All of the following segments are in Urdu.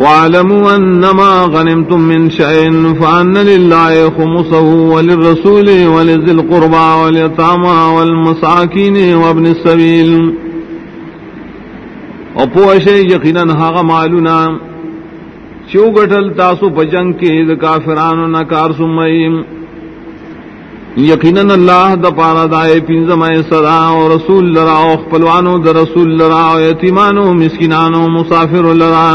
واعلموا انما غنمتم من شيء فان لله خمسه وللرسول ولذي القربى واليتامى والمساكين وابن السبيل. اپوشے یقینا ہاغ معلونا چو گٹل تاسو پجنگ کے کافرانو نکار سمیم یقینا اللہ د پارا دائے پنزم صدا و رسول لرا و خپلوانو د رسول لرا و یتیمانو مسکنانو مسافر لرا.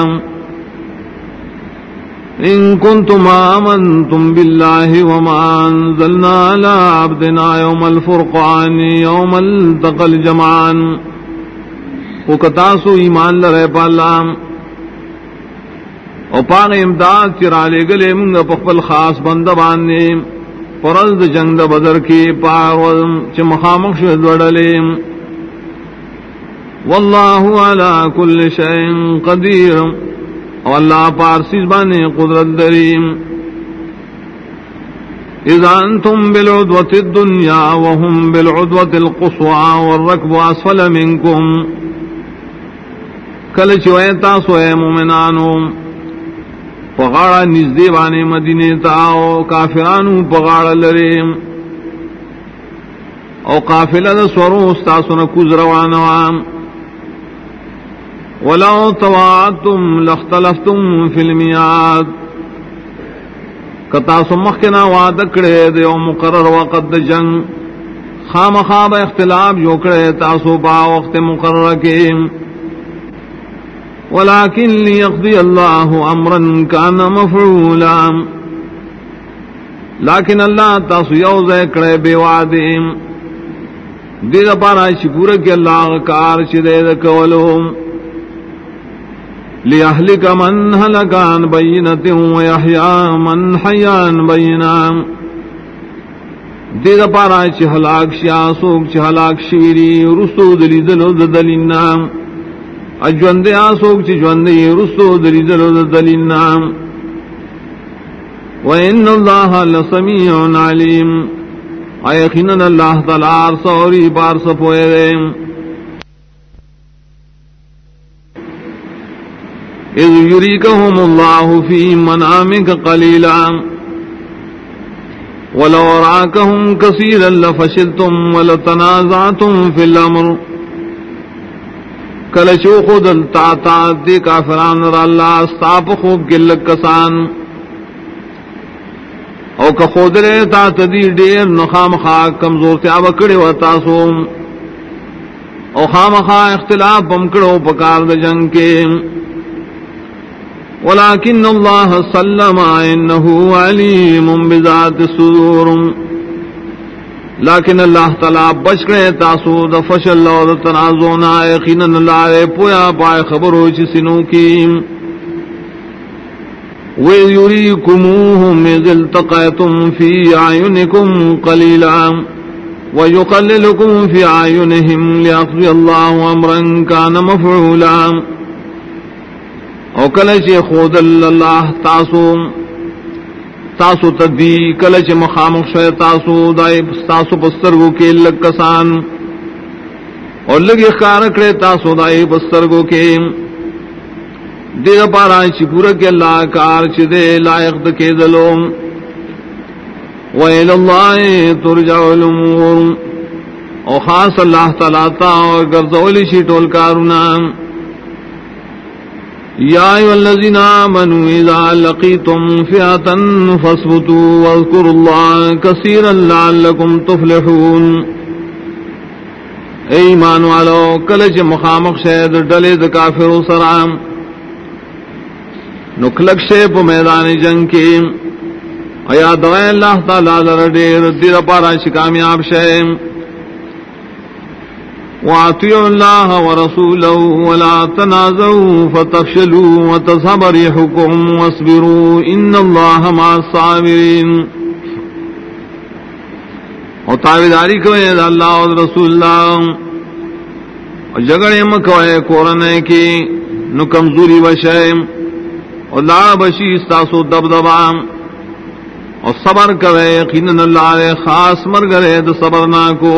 إن كنتم آمنتم بالله وما أنزلنا على عبدنا يوم الفرقان، يوم التقى الجمعان. وكتاسو ایمان لرے پا پالام او پاغ امداد چرا لے گلے منگا پخپل خاص بندباننے پرز جنگ دا بدر کی پاغ چھ مخامق شہد وڈلیم واللہ علا کل شئن قدیرم اور اللہ پارسی بانے قدرت دریم. اذا انتم بالعدوة الدنيا وهم بالعدوة القصوى والركب اسفل منكم. کل چویتا سوئے مومنانو، پغاڑا نزدی بانے مدینے تاو کافرانو پغاڑا لریم. او قافلہ دا سورو استاسو نکوز روانوام. ولو تواتم لختلفتم فی المیاد کتا سمخ کے نا وعد کڑے دے او مقرر وقت جنگ خام خواب اختلاف جو کڑے تاسو با وقت مقرر کے ولكن ليقضي الله امرا كان مفعولا. لیکن اللہ تاسو یوز کڑے بے وعدیم دید پارا شکور کے اللہ کار چدے دکولوم ليهلك من هلك عن بينة ويحيى من حي عن بينة دید پارا چھ ہلاک شیا، سوک چھ ہلاک شیری، رسو دلی دلو دلینا اجوندے آسوک چھ جوندے، رسو دلی دلو دلینا وَإِنَّ اللَّهَ لَسَمِيعٌ عَلِيمٌ. اَيَخِنَنَ اللَّهَ تَلَارْ سَوْرِي بار سپوئے اذ يريكهم الله في منامك قليلا ولو راكهم كثيرا لفشلتم ولتنازعتم في الامر. کلچو خود التا دی کافران را اللہ استاپ خوب گلک کسان. او که خود رے تا تدی دیر نخام خاک کمزور تیاب کڑی و تاسوم او خام خواہ اختلاف بمکڑو پکار د جنگ کے. ولكن الله سلم انه عليم بذات الصدور لیکن اللہ تعالی بچ گئے تاسو د فشل اور تنازونا یقینا اللہ پویا پائے خبر ہو چ سنو کی. ويريكموهم إذ التقيتم في أعينكم قليلا ويقللكم في أعينهم ليقضي الله أمرا كان مفعولا. او کلچ خود اللہ تاسو تاسو تدی کلچ مخامخ شوی تاسو دائی تاسو پسترگو کے لکسان اور لگی خارکڑے تاسو دائی پسترگو کے دیر پارا چی پورا کے اللہ کار چی دے لائق دکے دلو ویل اللہ ترجع الامور. او خاص اللہ تعالیٰ تا اور گرزولی چی ٹول کارونام يا أيها الذين آمنوا إذا لقيتم فئة فاصبتوا واذكروا الله كثيرا لعلكم تفلحون۔ ایمان والو کلچ مخامق شید ڈلے د کافر سرام نکلک شیپ میدان جنگ کی۔ ایا دوائے اللہ تعالی لرڈیر دیر پارا شکامیاب شیم وَأَطِيعُوا اللَّهَ وَرَسُولَهُ وَلَا تَنَازَعُوا فَتَفْشَلُوا وَتَذْهَبَ رِيحُكُمْ وَاصْبِرُوا إِنَّ اللَّهَ مَعَ الصَّابِرِينَ اور تابداری کوئے اللہ اور رسول اللہ اور جگڑے مکوئے کورنے کی نو کمزوری بشے اور لا بشی استاسو دبدبا اور صبر کرے یقیناً اللہ خاص مر گرے تو صبر نہ کو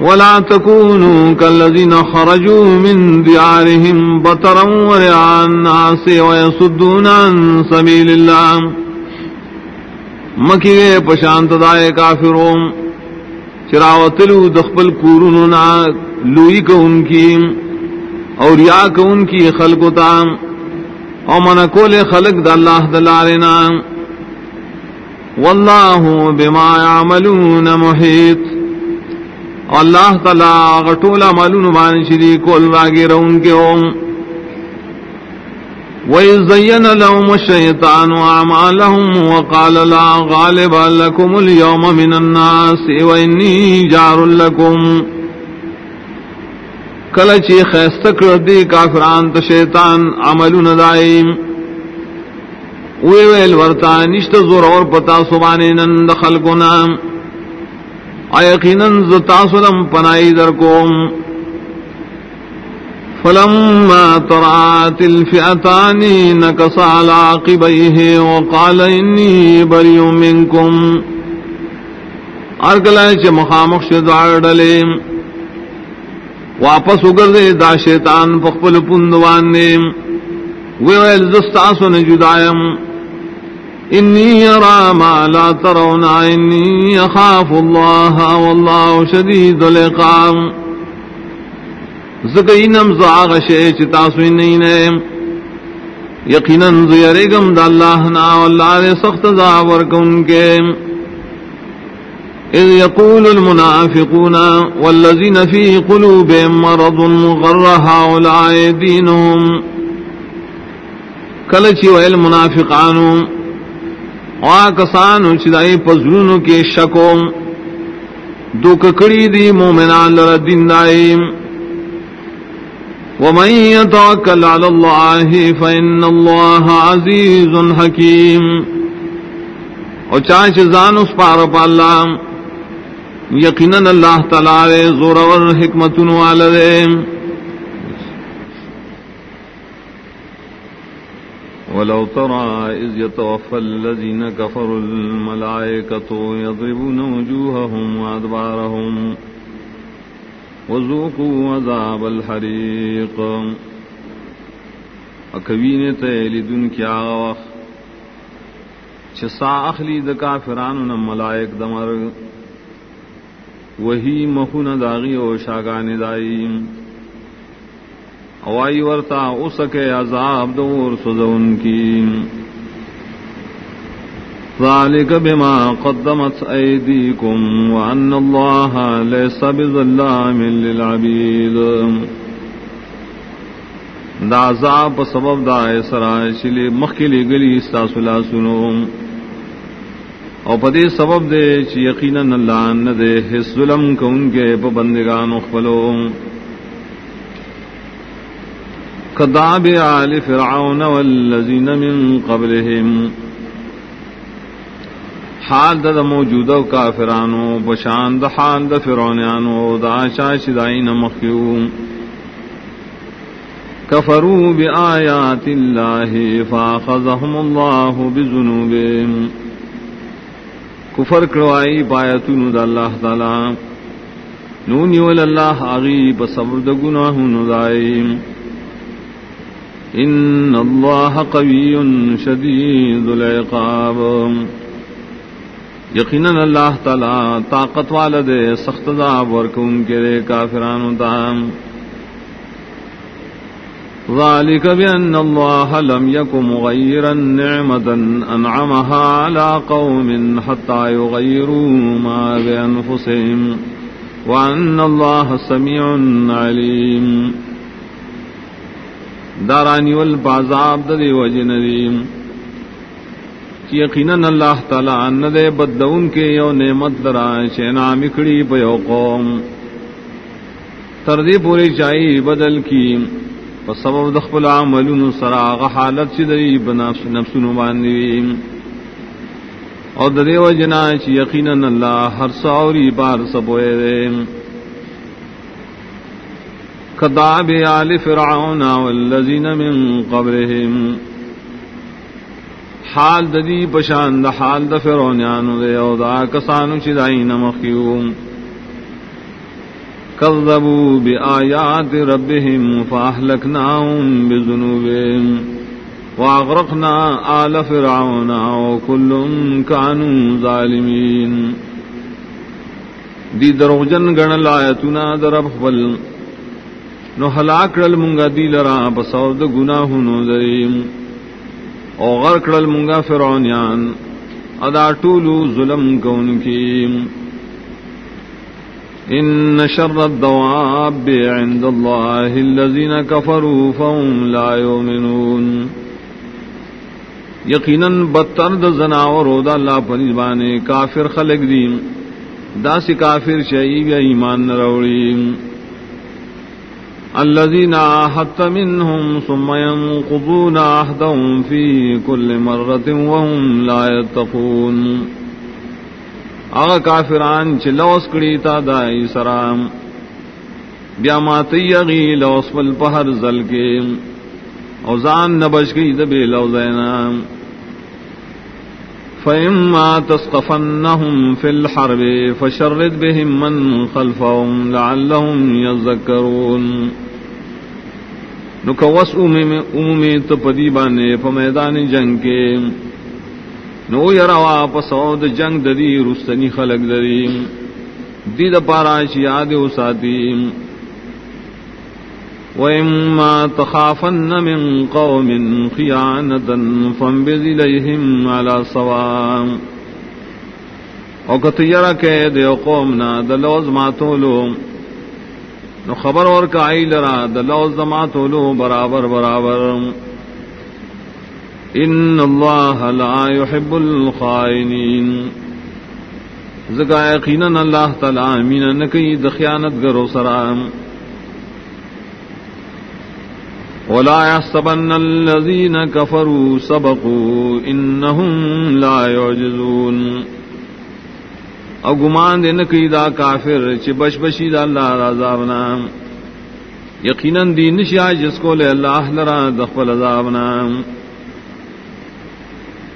ولا تكونوا كالذين خرجوا من ديارهم بطرا ورعا الناس ويصدون عن سبيل الله. مکی پشانت دائے کافروں، چراوتلو دخبل کورننا لوئی کو ان کی اور یا کو ان کی خلق تام او من کول خلق دا اللہ دلارنا واللہ بما يعملون محیط. اللہ تعالی غٹولا معلوم بان شری کول واگی رون کے اوم وَيَزَّيَّنَ لَهُمُ الشَّيْطَانُ أَعْمَالَهُمْ وَقَالَ لَا غَالِبَ لَكُمُ الْيَوْمَ مِنَ النَّاسِ وَإِنِّي جَارٌ لَكُمْ۔ کلچی خیستک ردی کافران تو شیطان عملون دائیم ویویل ورطا نشت زور اور پتا سبانی نند خلقنام یقیناً تاسلم پنائی در کوم فلما ترات الفئتان نكص على عقبيه وقال اني بريء منكم ارگلا چ مخامخ شد ڈلے۔ واپس اگر دے دا شیطان پخپل پندوان نے۔ وہ الزستاسن جدائم انی ارى ما لا ترون انی اخاف الله، والله شدید العقاب. زکینم زاغ شے چتا سوی نہیں نے۔ یقینا زیرے گم د اللہ نا والله نے سخت زاور کن کے۔ اذ يقول المنافقون والذين في قلوبهم مرض غر هؤلاء دينهم کلچی ویل منافقانوں کسان چدائی پزرون کے شکو دو ککڑی دی مومنان لر دین دائی ومن يتوكل على الله فإن الله عزيز حكيم اور چاچ زان اس پار پا اللہ یقیناً اللہ تعالی زور اور حکمت والدے ولو ترى إذ يتوفى الذين كفروا الملائكة يضربون وجوههم وأدبارهم وذوقوا عذاب الحريق. اکوین تیلدن کیا وقت چسا اخلی د کافران ملائک دمر. وہی مخون داغی و شاگان دائیم اوائی ورتا اسکے عذاب دور سزون کی۔ ذلك بما قدمت أيديكم وأن الله ليس بظلام للعبيد دا عذاب سبب دا اسرا چلی مخلی گلی استاسلا سنو۔ او پدی سبب دے چی یقینا اللہ نہ دے حس ظلم کو ان کے پابندگان اخفلوں كداب آل فرعون والذين من قبلهم. حال دا دا موجودہ کافرانو بشان دا حال دا فرعونیانو، دا شاش شاشدائین مخیوم. کفروا بآیات اللہ فاخذهم اللہ بذنوبهم کفر کروائی پایتون دا اللہ تعالی. نونی والاللہ آغیب صبر دا گناہون دائیم ان اللہ قوی شدید العقاب. یقینا اللہ تعالی طاقت والد سخت عذاب ورکون کے لیے کافران تام ذلك بأن الله لم يكن مغيرا نعمة أنعمها على قوم حتى يغيروا ما بأنفسهم وأن الله سميع عليم. دارانی ول بازاب دے وج ندیم یقیناً اللہ تعالی ان بدون کے یو نعمت درا چینا مکڑی پیو قوم. تردی پوری چائی بدل کی. سبب دخل عملون سراغ حالت چدری بنفس نفس نباندی اور دے وجنا چی یقیناً اللہ ہر سوری بار سبوئے دے. كداب آل فرعون والذين من قبلهم حال ددی پشان د حال د فرعونانو دے او دا کسانو چې دای نمخیو كذبوا بآيات ربهم فأهلكناهم بذنوبهم وأغرقنا آل فرعون وكل كانوا ظالمين دی دروجن گن لایتنا درب فل نو ہلاکڑل منگا دی لرا بسو بسود گناہنو دریم. او غرکڑل منگا فرعونیان. ادا ٹولو ظلم کون کی ان شر الدواب عند الله الذين كفروا فهم لا يؤمنون. یقینا بدتر د زناور او د الله پنځبانه کافر خلق دین داس کافر شئی ایمان نروڑی الذين عاهدت منهم ثم ينقضون عهدهم في كل مرة وهم لا يتقون. اغا کافران چھ لوس کڑی تا دائی سرام. بیا ماتی یغی لوس پل پہر زل کے. اوزان نبش گئی دبی لوزینام. فإما تسقفنهم في الحرب فشرد بهم من خلفهم لعلهم يذكرون. نکوس عمومی تپدی بانے فمیدان جنگ. کے نو یروا پسود جنگ ددی رستنی خلق ددی. دید پاراش یاد اساتیم وإما تخافن من قوم خيانة فانبذ إليهم على سواء او کتیرا کے دے قوم نا، دلوز ماتولو نو خبر اور کا آئی لرا، دلوز ماتولو برابر برابر۔ ان اللہ لا يحب الخائنین زکا یقینا اللہ تعالی امین نکی دخیانت گرو سرام ولا يحسبن الذين كفروا سبقوا انهم لا يعجزون. او گمان دین کی دا کافر چ بش بشی دا اللہ عذابنا. یقینا دین شیا جس کو لے اللہ لرا دخل عذاب عذابنا.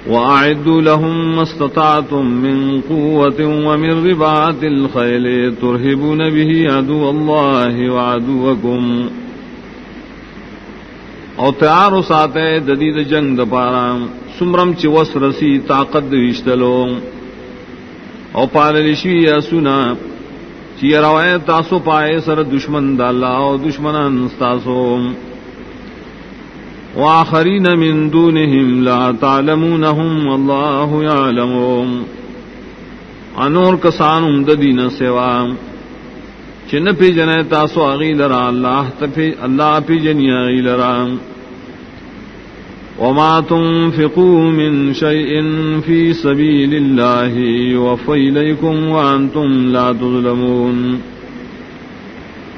وأعدوا لهم ما استطعتم من قوة ومن رباط الخيل ترهبون به عدو الله وعدوكم او تیار و ساتے ددید جنگ د پارا سمرم چ وس رسی، طاقت وشتلو او پالشی یا سنا چی روایت تاسو پائے سر دشمن د الله او دشمنان تاسو واخرین من دونهم لا تعلمونهم الله يعلمهم انور کسانم د دین سوا. چن پی جن تاسو اغی لرا اللہ تفی اللہ پی جنی اغی لرا وما تنفقوا من شيء في سبيل الله يوفى إليكم وأنتم لا تظلمون.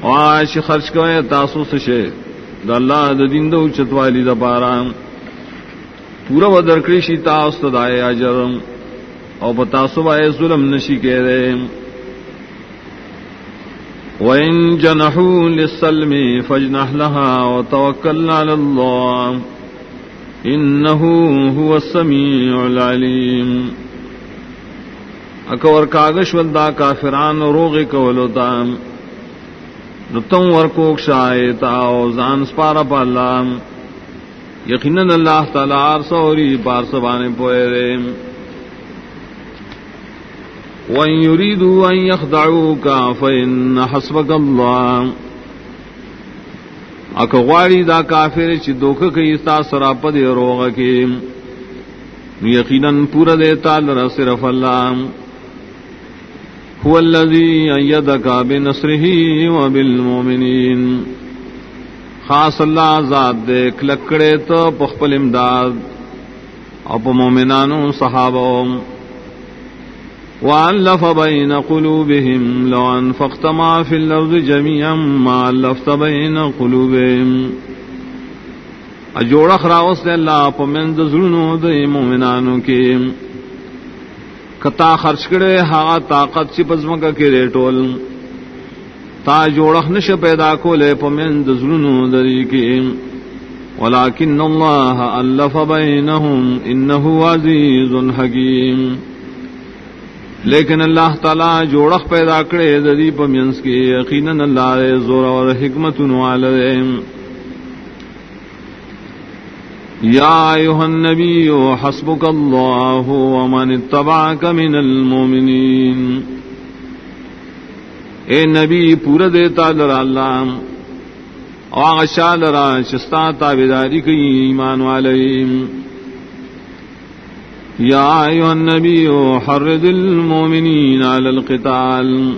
وعاش خرچ کوئے، تاسو سشے دا اللہ دا دین دا اچت دا پارا پورا و درکڑی شی تاست دائے او بتاسو بائے ظلم نشی کہہ رہے وَإِن جَنَحُوا لِلسَّلْمِ فَاجْنَحْ لَهَا وَتَوَكَّلْ عَلَى اللَّهِ. إِنَّهُ هُوَ السَّمِيعُ الْعَلِيمُ. اکور کاغش ولدا کافران روغ کولو تا نتم ورکوک شایتا او زان سپارا پالا یقینا اللہ تعالی ارسوری پارسبانے پوئے ریم وَإِن يُرِيدُوا أَن يَخْدَعُوكَ فَإِنَّ حَسْبَكَ اللَّهُ. اک غواړي دا کافر چې دوکه کوي تاسو سره په دې روغه کې یقینا پورا دې تعالی صرف الله هو الذي أيدك بنصره وبالمؤمنين خاص اللہ ذات دے کلکڑے تو پخپل امداد. او په صحابوں وألف بين قلوبهم لو أنفقت ما في الأرض جميعا ما ألفت بين قلوبهم۔ اجوڑ خراوس دے اللہ پا من دزلنو دے مومنانو کی۔ کتا خرچ کرے ہا طاقت چی پزمکا کے رے ٹول۔ تا جوڑخ نش پیدا کو لے پا من دزلنو دری کی۔ ولكن الله ألف بينهم إنه عزيز حكيم۔ لیکن اللہ تعالی جوڑخ پیدا کرے ددی پمینس کی یقیناً اللہ رے زور اور حکمت والے یا ایوہ النبی حسبک اللہ ومن اتبعک من المومنین۔ اے نبی، پورا دیتا لرا اللہ۔ اور آغشا لرا شستا تابداری کی ایمان والیم يا أيها النبي حرد المؤمنين على القتال.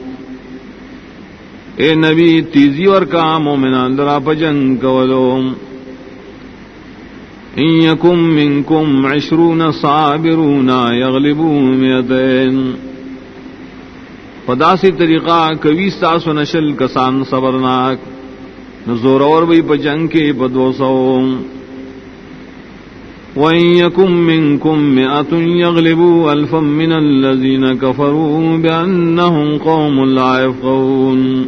اے نبی، تیزی اور کا مومنان درا پجنگ کولو. ان یکم منکم عشرون صابرون یغلبو میتین. پداسی طریقہ کبھی ساس و نشل کسان صبرناک. نزور اور بھی پجنگ کے بدو سوم وَإِن مِّنكُم مِّئَةٌ يَغْلِبُوا أَلْفًا مِّنَ الَّذِينَ كَفَرُوا بِأَنَّهُمْ قَوْمٌ لَّا يَفْقَهُونَ۔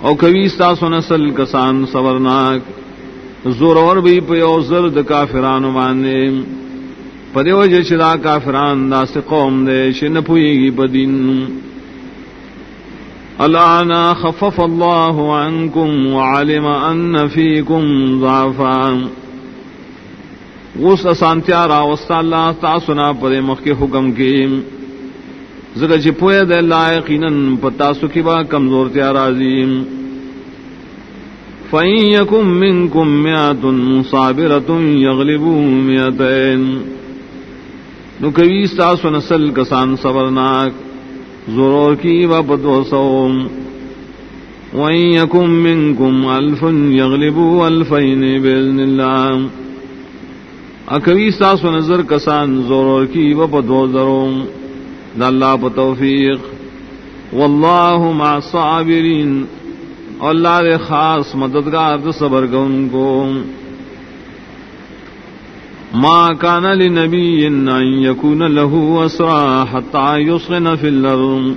او کبھی ساسو نسل کسان سورناک زور اور بھی پیو زرد کافران باندے۔ پدیو جچدا کافران دا سے قوم دے شن پوئی گی بدین الانا خفف اللہ عنکم وعلم ان فیکم ضعفان اس اسانتیا راوستا اللہ تا سنا پدے مخ کے حکم کی۔ زگا چی پوئے دے لائقینن پتا سکی با کمزور تیا رازیم فَإِن يَكُم مِّنكُم مِّئَةٌ صَابِرَةٌ يَغْلِبُوا مِئَتَيْنِ نو کوي تاسو نسل کسان صبرناک۔ زورور کی و بدو سوم۔ وَإِن يَكُم مِّنكُم أَلْفٌ يَغْلِبُوا أَلْفَيْنِ بِإِذْنِ اللَّهِ اکوی ساس و نظر کسان زور کی و پدو ذروم دا اللہ پا توفیق. واللہ مع صابرین. اللہ دے خاص مددگار دا صبر گون کو. ما کان لنبی ان یکون له اسرا حتی یسغن فی الارم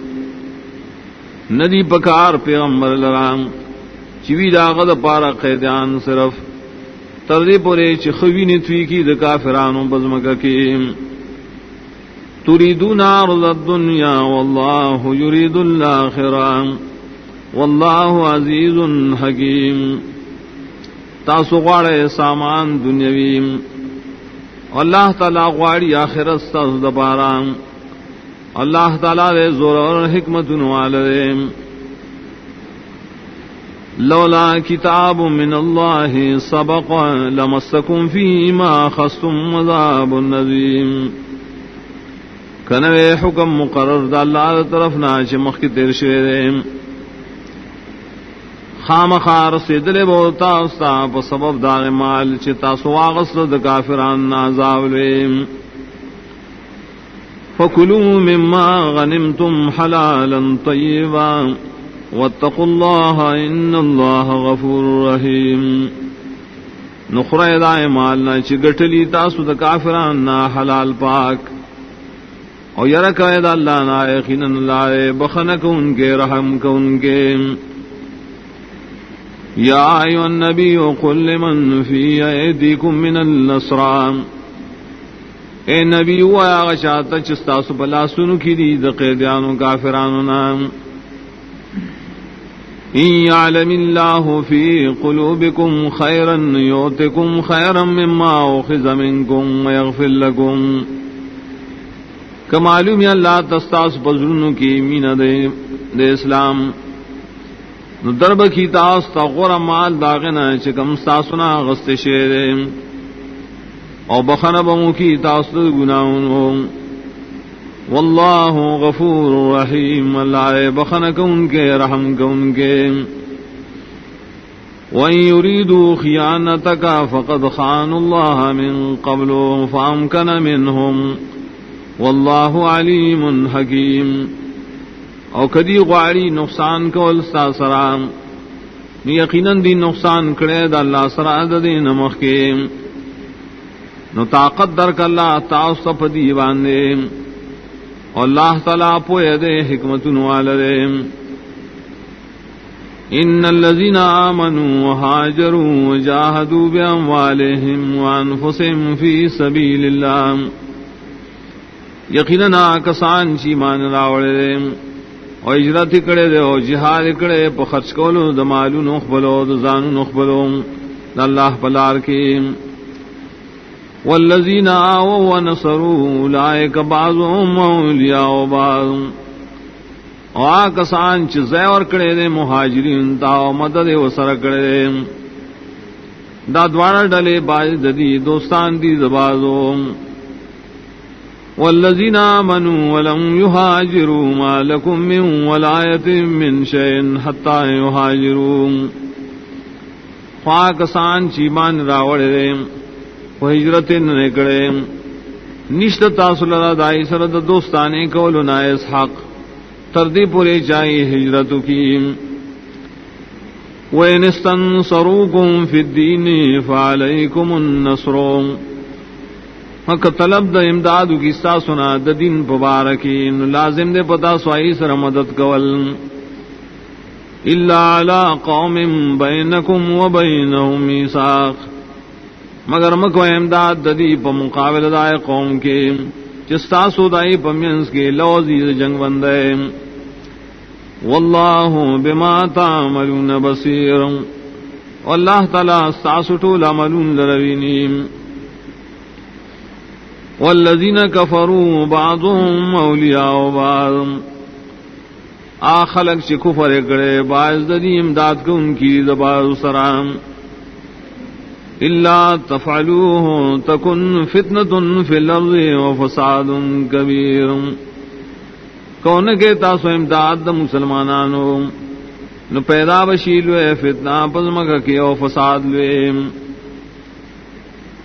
ندی پکار پیغمبر لرام. چوی داغد پارا قیدیان صرف. تردی پورے چخوی نتوی کی دکا فرانو بزمکا کی۔ تریدون عرض الدنیا واللہ یرید الاخران واللہ عزیز حکیم۔ تاسو غاڑے سامان دنیاویم اللہ تعالی غاڑی آخرت ستاس دباران اللہ تعالی دے زور اور حکمت نوالدیم لولا كتاب من الله سبق لمسكم فيما خصتم عذاب النذيم کنوے حکم مقرر دا اللہ دا طرف نا چھ مخ کی تیر شوے دے. خام خار سیدلے بولتا استا پا سبب دا مال چھ تاسو آغسل دا کافران نازاو لے فکلوا مما غنمتم حلالا طیبا. واتقوا الله ان الله غفور رحيم. نخرا دای مالنا چ گٹلی تاسو د کافران نا حلال پاک. او یره یرا قید اللہ نا یقینا اللہ بخنک ان کے، رحم کو ان یا ایو النبی قل لمن فی ایدیکم من النصران اے نبی و یا غشات چستاسو بلا سنو کی دی د قیدانو کافرانو نام إن يعلم الله في قلوبكم خيرا يؤتكم خيرا مما أخذ منكم ويغفر لكم. کمعلوم یا اللہ تستاس بزرنو کی مین دے دے اسلام. نو درب کی تاس تا غور مال داغنا چکم ساسنا غست شیر او بخن بمو کی تاس گناہوں. واللہ غفور رحیم اللہ بخن کون کے، رحم کون کے۔ وَإِن يُرِيدُوا خِيَانَتَكَ فَقَدْ خَانُوا اللَّهَ مِن قَبْلُ فَأَمْكَنَ مِنْهُمْ۔ وَاللَّهُ عَلِيمٌ حَكِيمٌ۔ او کدی غواری نقصان کول ستا سرام یقیناً دی نقصان کرے دا اللہ سرا دا دی نمخ کے۔ نو طاقت درک اللہ تاؤس پا دیوانے اللہ تعالیٰ پوئے دے حکمت والدے ان الذين امنوا وهاجروا وجاهدوا باموالهم وانفسهم في سبيل الله یقینا کسان چی مان راوڑے دے۔ او اجرت کڑے دے او جہاد کڑے پا خرچ کولو دا مالو نخبلو دا زانو نخبلو۔ دا اللہ پلار کی۔ والذین آو و نصرو لائک بعضهم اولیاء بعض. او آکسان چی زیور کڑے دے، مہاجرین تاو مدد و سر کڑے دے. دا دوارا ڈلے باز ددی، دوستان دی دبازو والذين آمنوا ولم يهاجروا ما لكم من ولاية من شيء حتى يهاجروا خواکسان چیمان راوڑے دے. و ہجرت نکڑے نشت تاصل را دائی سرد دوستانے کولو نائس حق۔ تردی پورے چاہی ہجرت کی۔ وَإِنِ اسْتَنصَرُوكُمْ فِي الدِّينِ فَعَلَيْكُمُ النَّصْرُ۔ حق طلب د امداد کی سا سنا د دین پبارکی لازم دے پتا سوائی سر مدد کول۔ الا علی قوم بینکم و بینہم میثاق۔ مگر مکو امداد د دی په مقابل دای قوم کے چستا سو دای پمینس کے لوزی جنگ بندے۔ واللہ بما تعملون بصیر۔ واللہ تعالی ساسٹو لعملون لروینیم والذین کفروا بعضهم اولیاء بعض۔ آخلق چی کفر کرے، باعث ددی امداد کو ان کی دباز سرام۔ اللہ تفعلوه تکن فتنة فی الارض وفساد کبیر کون کے تاسو امداد دا مسلمانانو؟ نو پیدا بشیلوے فتنہ پزمکہ کی او فساد لوے.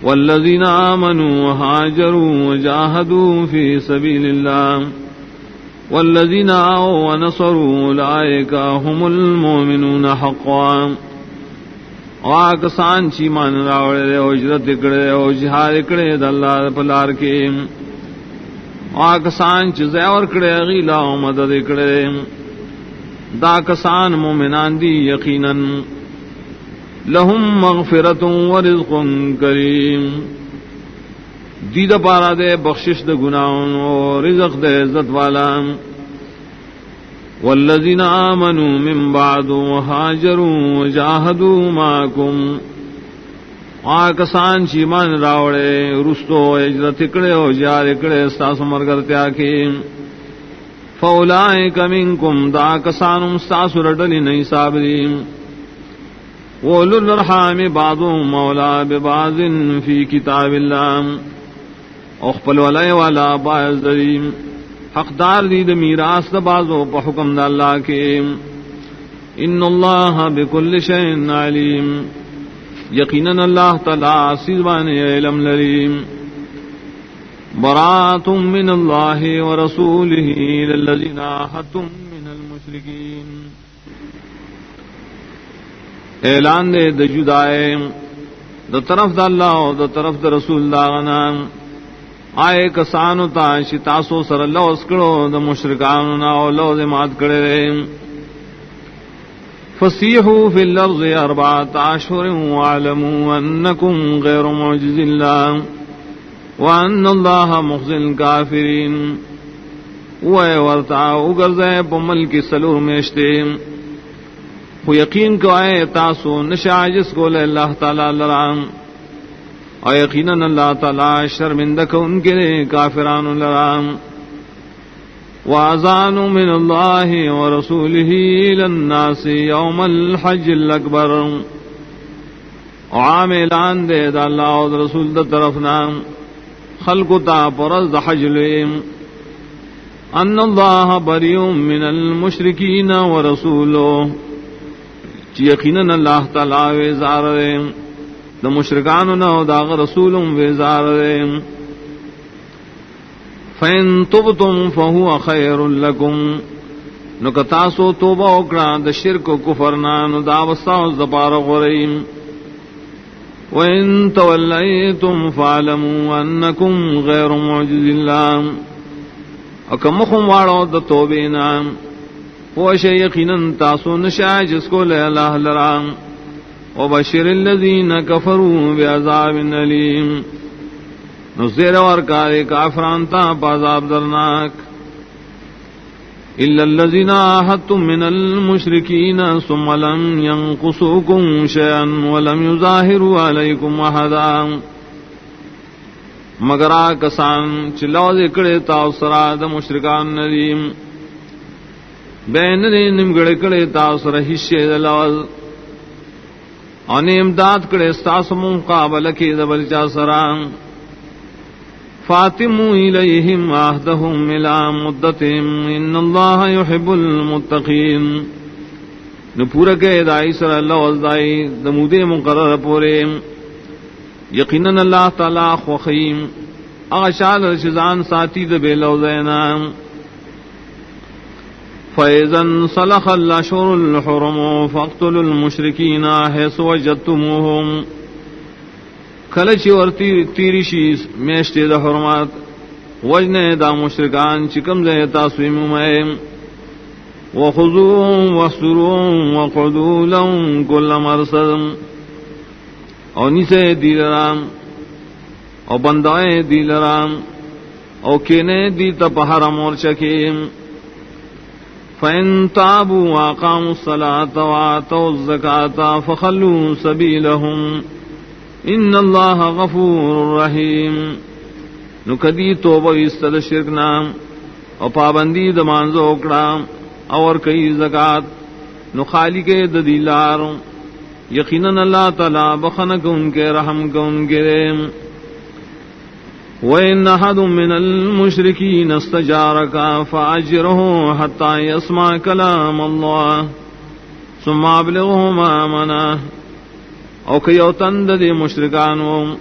والذين آمنوا وهاجروا وجاهدوا في سبيل الله والذين آووا ونصروا أولئك هم المؤمنون حقا. آکسان چی مان راوڑے دے، او جرت اکڑے او جہاد اکڑے دا اللہ پلار کے۔ آکسان چی زیور کڑے، غیلا و مدد اکڑے دا کسان مومنان دی یقیناً۔ لهم مغفرت و رزق کریم۔ دید پارا دے بخشش دے گناہوں و رزق دے عزت والا۔ والذین آمنوا من بعد و حاجروا و جاہدوا ماکم آکسان چیمان راوڑے، رستو اجرت اکڑے و جار اکڑے استاس مرگرتیا کی. فولائک منکم، دا کسانم استاس رڈلی نہیں سابریم وولو الرحام بعضو مولا ببعض فی کتاب اللہ اخپل ولی والا باعث دریم حقدار دید میراس دا بعضو پا حکم دا اللہ کے۔ ان اللہ بکل شئن علیم۔ یقینا اللہ تعالی سیزبان علم لریم۔ براتم من اللہ ورسولہ للذین آحتم من المشرکین۔ اعلان دے د جدائے۔ د طرف دا اللہ او د طرف د رسول دا غنا آئے کسانو تا شی تاسو سر اللہ اسکڑو د مشرکانو نا او لو دے مات کڑے رے۔ فسیحو فی اللرض اربعات عشر وعلموا انکم غیر معجز اللہ وان اللہ مخزن کافرین وے ورطا اگرزے پمل کی سلور میشتیم خو یقین کو آئے تاسو نشاجس کو لے اللہ تعالی لرام اور یقینا اللہ تعالی شرمندہ ان کے کافران لرام وازان من اللہ ورسوله للناس یوم الحج الاکبر عام اعلان دے دا اللہ و رسول دا طرف نام خلق تا پرز دا حج لیم ان اللہ بریوم من المشرکین ورسولو چی اللہ تعالی ویزار دے دا مشرکان نو دا رسول ویزار دے فین تبتم فہو خیر لکم نو کتاسو توبہ اکڑا دا شرک و کفرنا نو دا وستاو زبار غریم وَإِن تَوَلَّيْتُمْ فَعْلَمُوا أَنَّكُمْ غَيْرُ مُعْجِزِ اللَّهِ. اکمخم وارو دا توبینا پوش یقینا تاسو نشا جس کو لے اللہ لرام. وبشر الذین کفروا بعذاب علیم نو زیر اور کارے کافران تا پازاب درناک. إلا الذين آهدتم من المشركين ثم لم ينقصوكم شيئا ولم يظاهروا عليكم أحدا. مگر کسان چلاو دکڑے تاو سرا د مشرکان ندیم بین نے نمگڑے کڑے تاو سرا حصے دلاوز اور امداد کڑے ستاس مقابل کی دبلچا سرام فاتموا إليهم عهدهم إلى مدتهم إن الله يحب المتقين نپورا کے دائی سر اللہ وزدائی دمود مقرر پورے۔ یقینا اللہ تعالی خوخیم۔ اغشال رشزان ساتی دبے لوزینا فیزن صلح اللہ شور الحرم فاقتل المشرکین حیث وجدتموهم۔ کلچی اور تیری شیز میشتے دا حرمات وجنے دا مشرکان چکم دے تاسویم مائم وخذوهم وحسروهم وقعدوا لهم كل مرصد۔ او نیسے دی لرام، او بندائے دی لرام، او کینے دی تپہرم اور چکیم فإن تابوا وقاموا الصلاة وآتوا الزكاة فخلوا سبيلهم ان اللہ غفور رحیم نو کدی توبہ استد شرک نام او پابندی دمان زوکڑا اور کئی زکات، نو خالی کے ددیلار یقیناً اللہ تعالی بخن کو ان کے رحم کو ان کے وَإِنَّ أَحَدٌ مِّنَ الْمُشْرِكِينَ اسْتَجَارَكَ فَأَجِرْهُ حَتَّى يَسْمَعَ كَلَامَ اللَّهِ ثُمَّ أَبْلِغْهُ مَأْمَنَهُ او کئی او تند دے مشرکانو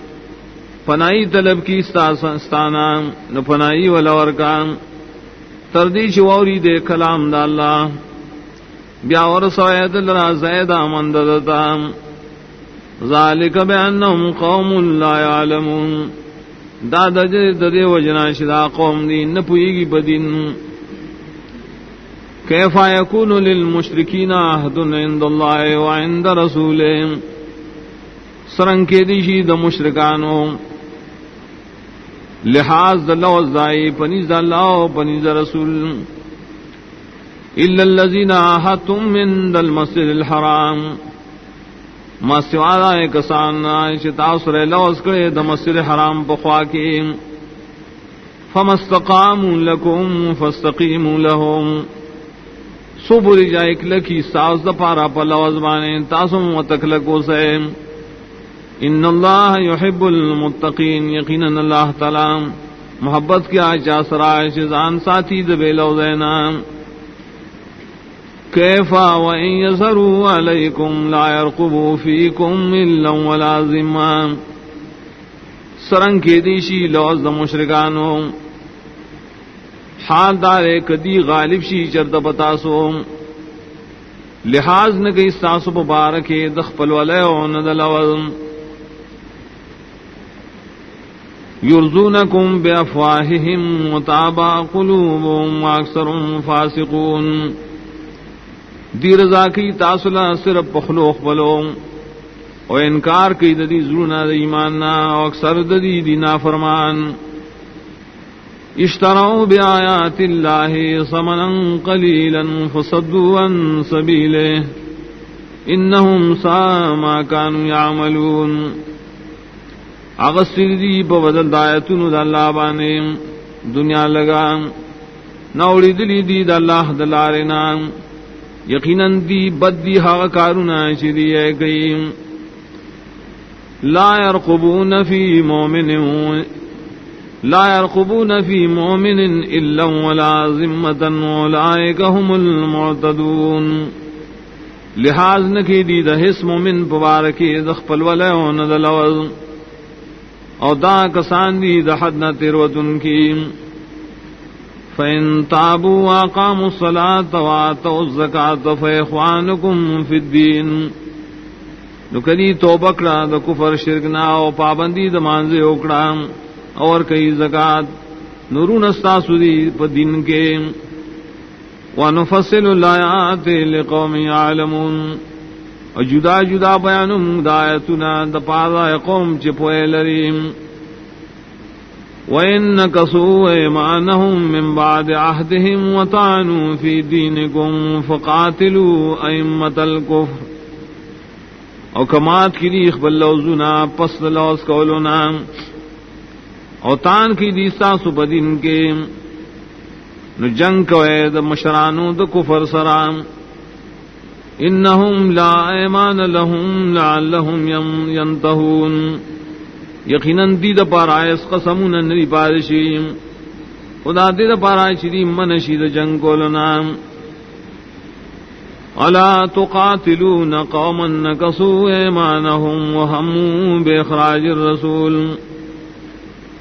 پنائی طلب کی ستانا نو پنائی ولور کان تردی چوری دے کلام دا اللہ، بیا اور سوید لرا زید آمند دتا۔ ذالک بینہم قوم لا یعلمون۔ دا دجر ددے وجنا شدا قوم دی نپوئی بدین کیفا یکون للمشرکین عہد عند اللہ وعند رسولهم سرنگ کے دیشی د مشرکانو. لحاظ د لوز پنیز اللہ پنیز رسول. الا الذين آهتم من المسجد الحرام. ما سوا کسان چې تاسو له لوز د مسجد حرام په خوا کې فمستقاموا لكم فاستقيموا لهم صبر جائک لکی ساز د پارا په لوز باندې تاسو ان اللہ یحب المتقین، یقینا اللہ تعالی محبت کیا چا سرائے شزان ساتھی دبے لو دینا کیفا وَإِن يَزَرُوا عَلَيْكُمْ لَا يَرْقُبُوا فِيكُمْ إِلَّا وَلَا ذِمَّا سرنگ کے دیشی لوز دا مشرکانو، حال دارے کدی غالب شی چرد بتاسو. لحاظ نہ کئی ساسو مبارکے دخپل ولے او ندلوزم یرزونکم بے افواہہم متابا قلوبهم واکثرهم فاسقون. دی رضا کی تاصلہ صرف پخلوخ بلو او انکار کی ددی زرونا دی ایماننا او اکثر ددی دی نافرمان. اشتروا بآیات اللہ صمنا قلیلا فصدوا عن سبیلے انہم سا ما کانوا یعملون. اغسر دی پا بدل دایتونو دا اللہ بانے دنیا لگا. نوڑی دلی دی دا اللہ دلارنا یقیناً دی بد دی حق کارونا چی دی اے گئی۔ لا يرقبون فی مومن، لا يرقبون في مؤمن إلا ولا ذمة أولئك هم المعتدون۔ لحاظ نکی دی دا حس مومن پبارکی دخپل ولیون دلوز۔ او دا کسان دی دا حد نہ تیروتن کی۔ فین تابو واقاموا الصلاة واتوا الزکاة فیخوانکم فی الدین نو کدی توبکڑا دا کفر شرکنا او پابندی دا مانزے اکڑا اور کئی زکاة نورون استاسو دی پا دین کے۔ ونفصل الایات لقوم یعلمون او جدا جدا بیانم دایتنا د پارا قوم چې پوهه لري وَإِنَّ كَسُوا إِيمَانَهُمْ مِنْ بَعْدِ عَهْدِهِمْ وَطَعَنُوا فِي دِينِكُمْ فَقَاتِلُوا أَئِمَّةَ الْكُفْرِ او کمات کی دیخ بلوزنا پس لوز کولونا او تان کی دیستا سپدین کے نو جنگ کوئے دا مشرانو دا کفر سرام انہم لا ایمان لهم لعلهم ینتہون یقیناً دی دا پارا قسمون نری پارشی خدا دی دا پارا چری منشی دا جنگ کولنا. الا تقاتلون قوما نکسوا ایمانهم وهموا باخراج الرسول.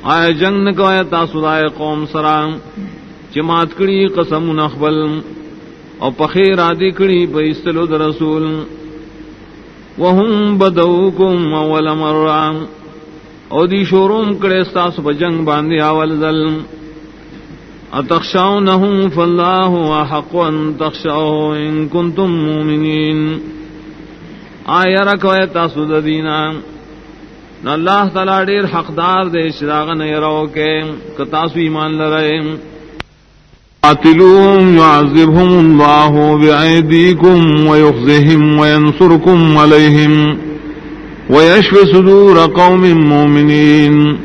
آئے جنگ نکوائے تاسو دائے قوم سرام چمات کڑی قسم نخبل او پخیر آدی کڑی بیستلو در رسول. وهم بدوکم اول مرام او دی شوروم کڑے ستاس بجنگ باندی آول ذل. اتخشاونہم فاللہ وحق ان تخشاو ان کنتم مومنین. آیا رکوئے تاسو دینا. نہ اللہ تعالی ڈیر حقدار دے شراغن یرو کے. کتاسو ایمان لرائے. قاتلوهم يعذبهم الله بعيديكم ويخزهم وينصركم عليهم ويشف صدور قوم مؤمنين۔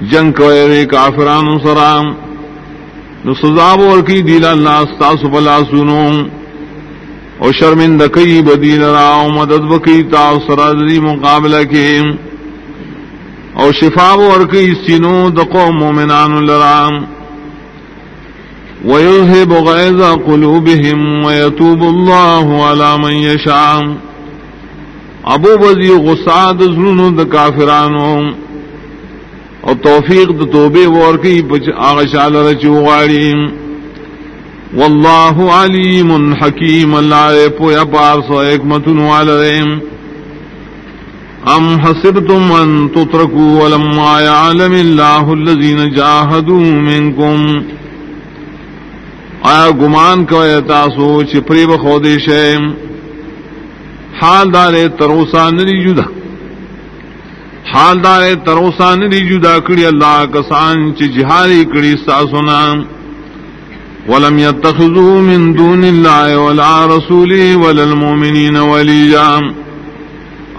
جنگ کوئے کافران سرام نو سزاب اور کی دیل اللہ استاس بلا سنو۔ او شرمند کئی بدیل راو مدد بکی تاو سرادری مقابلہ کے او شفا اور کی سینو دقو مومنان لرام ويذهب غيظ قلوبهم ويتوب الله على من يشاء۔ ابو بزی غصاد زنو د کافرانو. او توفیق د توبه ورکی پچ آغشال رچو غاڑی واللہ علیم حکیم اللہ پویا پارسو حکمتن والدیم ام حسبتم ان تترکو ولما یعلم اللہ الذین جاہدو منکم. آیا گمان کو تاسو چپری بخودش ہے حال دار تروسا نری جدا. حال دار تروسا نری جدا کڑی اللہ کسان چ جہاری کڑی ساسونا. ولم يتخذوا من دون الله ولا رسوله ولا المؤمنين وليا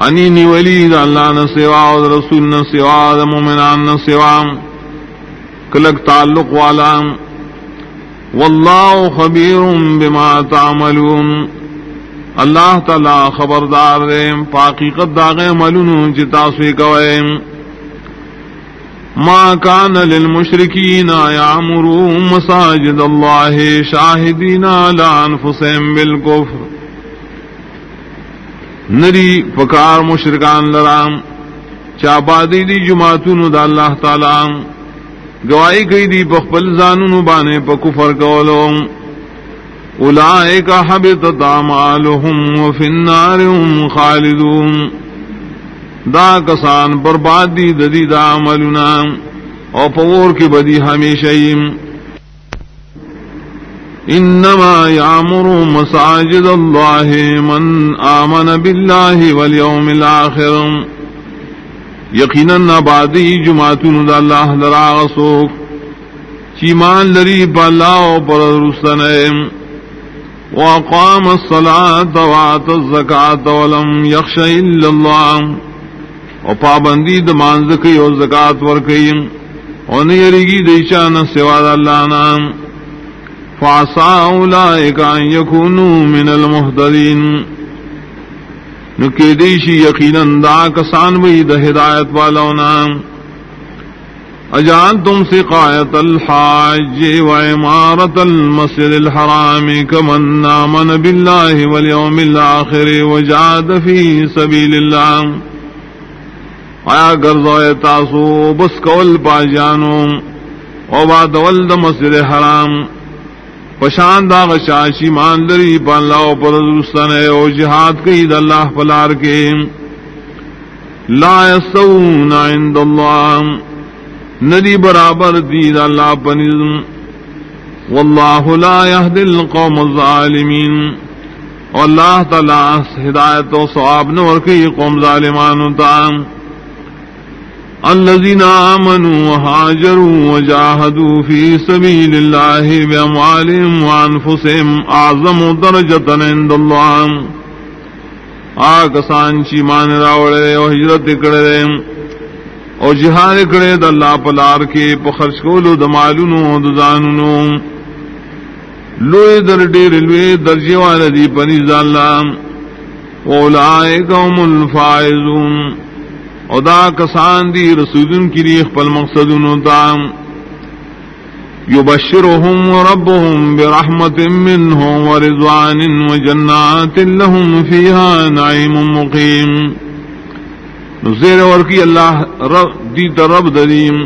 اني ولي الله نسوا ورسول نسوا المؤمنان نسوا کلک تعلق والا. والله خبير بما تعملون. اللہ تعالی خبردار دے پاقیقت داغے ملون جتا سوی کوئے۔ ما کان للمشرکین یعمرو مساجد اللہ شاہدین علی انفسهم بالکفر۔ نری پکار مشرکان لرام چابادی دی جماعتون دا اللہ تعالی۔ گواہی گئی دی پخپل زانون بانے پا کفر کولوں اولئک حبطت اعمالهم وفي النار هم خالدون. دا کسان بربادی ددی دا عملنا او پور کی بدی ہمیشہ انما يعمر مساجد الله من آمن بالله واليوم الاخر. یقینا بعدی جماعتون دا اللہ لرا سوک چیمان لری بالا او پر رسنائم وقام الصلاة وعط الزكاة ولم يخش إلا الله وپابندی دمان زکی و زکاة ورکی ونیرگی دیشان سواد اللہ نام فعصا اولائک ان یکونو من المحتدین نکی دیشی یقینا دا کسان بی دا ہدایت والاو نام اجعلتم سقاية الحاج و وعمارة المسجد الحرام كمن آمن بالله واليوم الآخر وجعد في سبيل الله. آیا گرزوئے تاسو، بس کول پاجانو او بات ولد مسجد حرام. پشان دا غشاشی مان لری پان لاؤ پر درستن او جہاد کئی دا اللہ پلار کے. لا یسون عند اللہ. ندی برابر دید اللہ پنزم واللہ لا يهدي القوم الظالمین. واللہ تعالی ہدایت و ثواب نور کی قوم ظالمان تام الذين آمنوا وهاجروا وجاهدوا في سبيل الله بأموالهم وأنفسهم أعظم درجة عند الله آکسان چی مان راوڑے او ہجرت کرے او جہاد کرے د اللہ پلار کے پخرچ کولو د مالونو د زانونو. لوی در ډیر لوی درجه والدی پنځ الله اولائک هم الفائزون. ادا کسان دی رسولن کی ریخ پل مقصد تام يبشرهم ربهم برحمة منه ورضوان وجنات لهم فيها نعيم مقيم نزیر ورکی اللہ رب دی رب دریم.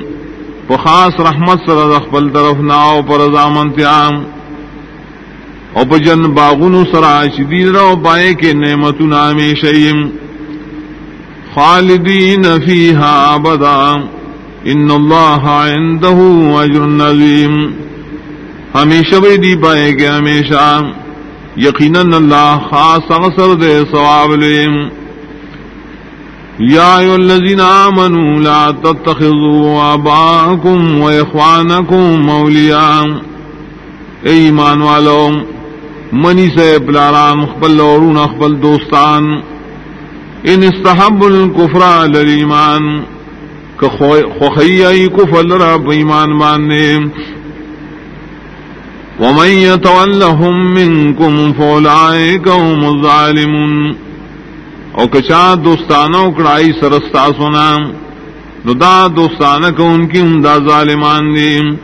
خاص رحمت سر رخبل طرف ناو پر رضامن تیام. او پجن باغن سرا شدید رو پائے کے نعمت نام شیم خالدین فیها ابدا. ان اللہ عنده اجر نظیم. ہمیشہ بھی دی پائے گے ہمیشہ. یقیناً اللہ خاص اغسر دے ثواب لیم. یا ایو الذین آمنوا لا تتخذوا آباءکم و اخوانکم مولیاء اے ایمان والو، منی سے پلاران اخبل اورون اخبل دوستان. ان استحب الكفر على الايمان كخوخي كفر رب ایمان ماننے ومن يتولهم منكم فاولئك هم الظالمون. او کچا دوستانو کڑائی سرستا سنا نو دا دوستانہ کو ان کی ہم ظالمان دیم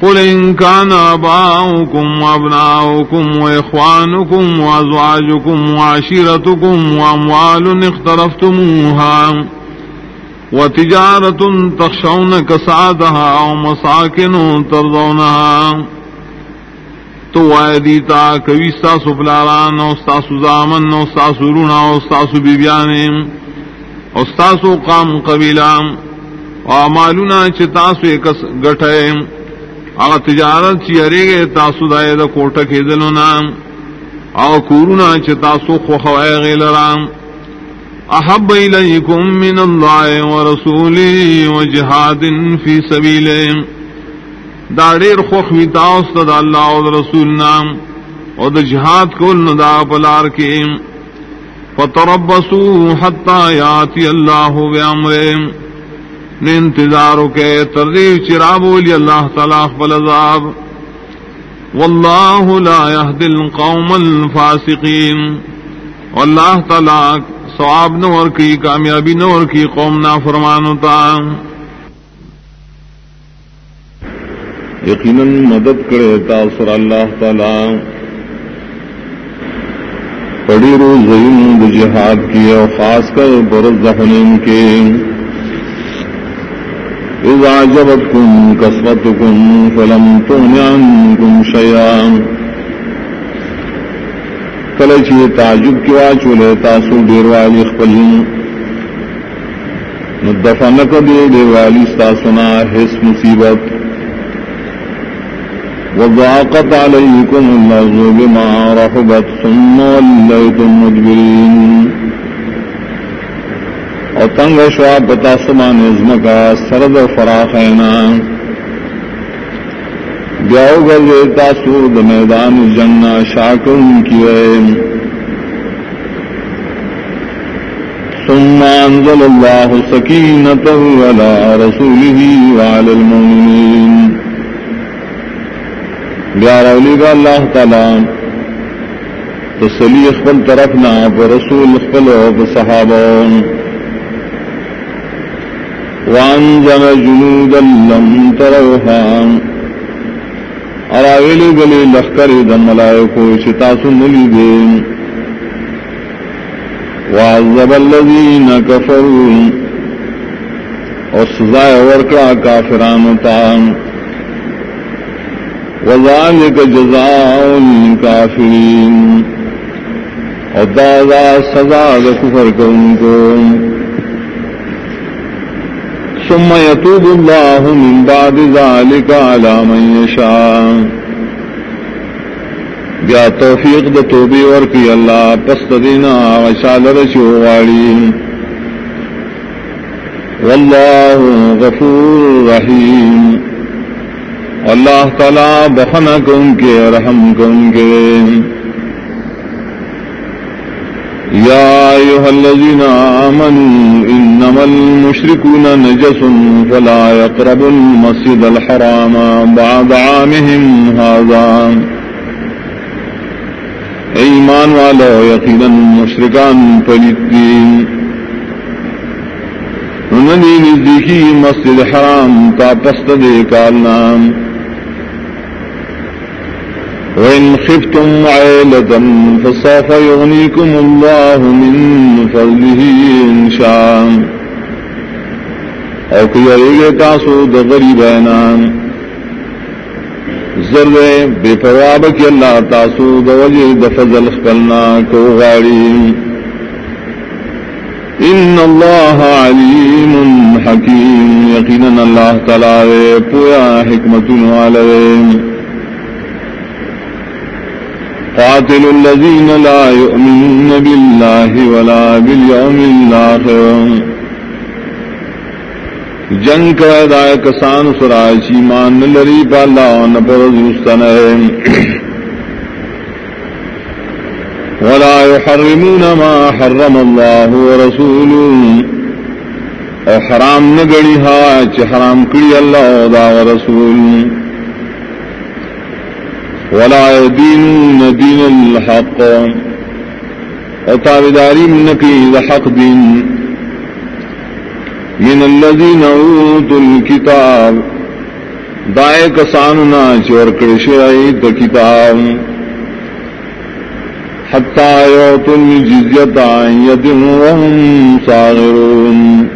قل إن كان آباؤكم وأبناؤكم وإخوانكم وأزواجكم وعشيرتكم وأموال اخترفتموها وتجارة تخشون كسعدها ومساكن ترضونها. تو آئے دیتا کبھی ستاسو پلاران او ستاسو زامن او ستاسو رونا او ستاسو بیبیانے او ستاسو قام قبیلام او اعمالنا چتاسو ایک گٹھے اغا تجارت چی ارے گے تاسو دائے دا کوٹا کے دلو نام اغا کورونا چی تاسو خوخوائے غیل احب الیکم من اللہ و رسولی و جہاد فی سبیل دا دیر خوخوی تاست دا اللہ و رسول نام و دا جہاد کل دا پلار کے فتربسو حتی یاتی اللہ بے امرے نے انتظار کے تردیو چرا بولی اللہ تعالیٰ اقبل عذاب. واللہ لا يهدي القوم الفاسقین. واللہ تعالیٰ سواب نور کی کامیابی نور کی قوم نا فرمانتا یقیناً مدد کرے تاثر اللہ تعالیٰ۔ پڑی روز زین جہاد کی اور خاص کر برز حنین کے إذا عجبتكم كسرتكم فلم تغن عنكم شيئا کلچی تعجب کی واچو لے تاسو دیر والی خپلین ندفع نکدے دیر والی ستاسونا حس مصیبت۔ وضاقت علیکم اللہ بما رحبت ثم واللیتم مدبرین اور تنگ شوا بتا سمان عزم کا سرد فراخ بیاؤ گل تاسو د میدان جنگ شاکر کی ثم انزل الله سكينته على رسوله وعلى المؤمنين بیا اولی کا اللہ تعالی. تسلی خپل طرفنا پر رسول خپل او صحابہ. وانزل جنودا لم تروها اراویلی گلی لخکر دا ملائکو چتاسو ملی دین وعذب الذین کفروا. اور سزائے ورکا کافران تام وذالک جزاء الکافرین اور دادا سزا دا کفر کرن کو۔ ثم يتوب الله من بعد ذلك على من يشاء بیا توفیق د توبی ورکی اللہ پست دینا وشال رشو غاڑی۔ والله غفور رحيم اللہ تعالی بخنا کن کے رحم کن کے۔ یا ایوہ الذین آمنوا انما المشرکون نجس فلا يقرب المسجد الحرام بعد عامهم هذا۔ ایمان والا یقینا مشرکان پلیتین انہوں نزدیکی مسجد حرام تا پست دے کالنا وإن خفتم عائلة فصاف يغنيكم الله من فضله إن شاء. او کہ یہ تاسو د غریبانان زرے بے پواب کی اللہ تاسو د وجه د فضل خپلنا کو غاڑی. ان اللہ علیم حکیم یقینا اللہ تعالی پویا حکمت والے قاتل الذين لا يؤمنون بالله ولا باليوم الآخر. جنگ کا دائے کسان سراچی مان لری پالا نپرستن ولا يحرمون ما حرم الله ورسوله. او حرام نگڑی ہا چ حرام کڑی اللہ دا ورسول ولا يدينون دين الحق. وطابداري منكي ذا حق دين من الذين أوتوا الكتاب. دائے کساننا چور کرشائی دا کتاب. حتی یوت الجزیت ید وهم صاغرون.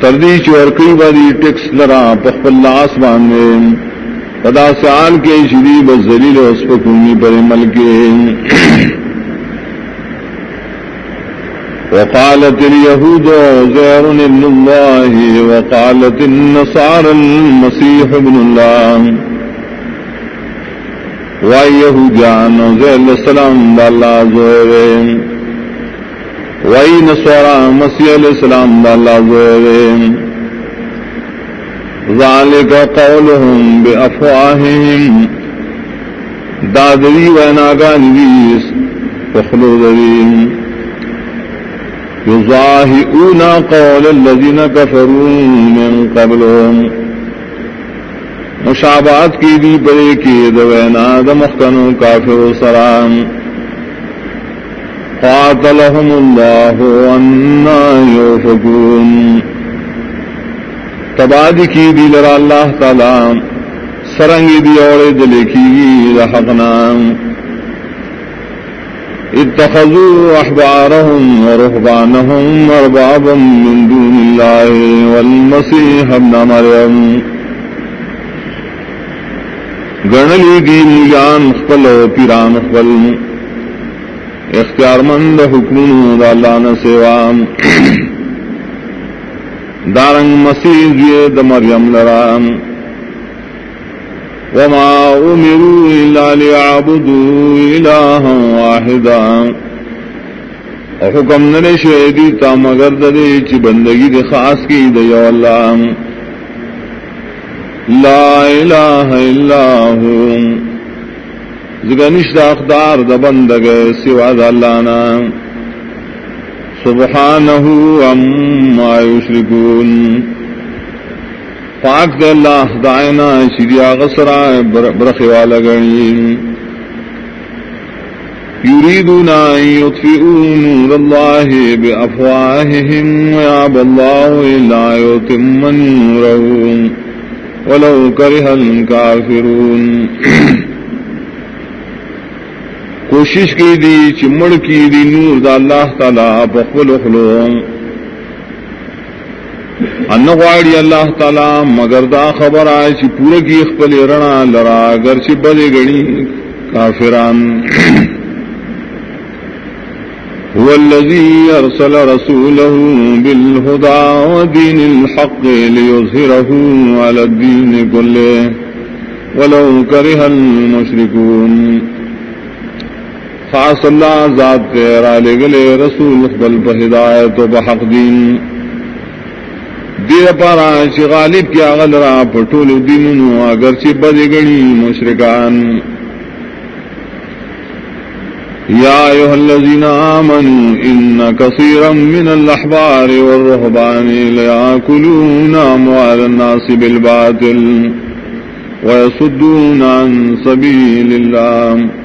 تردی چور کئی باری ٹیکس لرا پخپل آسمان میں. پدا سال کے شری شریب زلیل اسپکمی پر مل کے۔ وقالت اليهود زير ابن الله وقالت النصارى المسيح ابن الله۔ ويهودان زير السلام بالله زير وي نصارى مسيح السلام بالله زير ذلك قولهم بأفواههم. دادری و ناگانویس فخلو دریم يظاهئون قول الذين كفروا من قبلهم مشابات کی دی بڑے کی دوینا دمختن کافر سلام. قاتلهم الله أنا يوفقون تباد کی دی لرا اللہ تعالی، سرنگی دی اور دل کی رحقنام اتخذوا احبارهم ورهبانهم اربابا من دون الله والمسيح ابن مريم گنلی دی ملیان خپل و پیران خپل۔ اختیار مند حکم دا اللہ نسوام دارنگ مسیح د مریم لرام وما امروا الا ليعبدوا الها واحدا. حکم ننے شہدی تا مگر دے چی بندگی دے خاص کی دے یو اللہ. لا الہ الا ہو زگنش دا اقدار دا بندگے سوا دا اللہ نام سبحانه عما يشركون پاک دے اللہ دائنا شریا غسرا برخی والا گنی۔ يريدون أن يطفئوا نور الله بأفواههم ويعب الله إلا يتم نوره ولو كره الكافرون کوشش کی دی چمڑ کی دی نور دا اللہ تعالی بخل اخلو انغواڑی اللہ تعالی مگر دا خبر آئے چی پورا کی اخبل رنا لرا، اگر چی بلے گنی کافران. هو الذي أرسل رسوله بالهدى ودين الحق ليظهره على الدين كله ولو كره المشركون خاص اللہ ذات کے را لے گلے رسول اقبل پہ ہدایت و بحق دین۔ دیر پارا چی غالب کی آغل را پٹول دیننو اگر چی بدی گنی مشرکان۔ یا ایوہ الذین آمنوا ان کثیرا من الاحبار والرہبان لیاکلون اموال الناس بالباطل ویصدون عن سبیل اللہ۔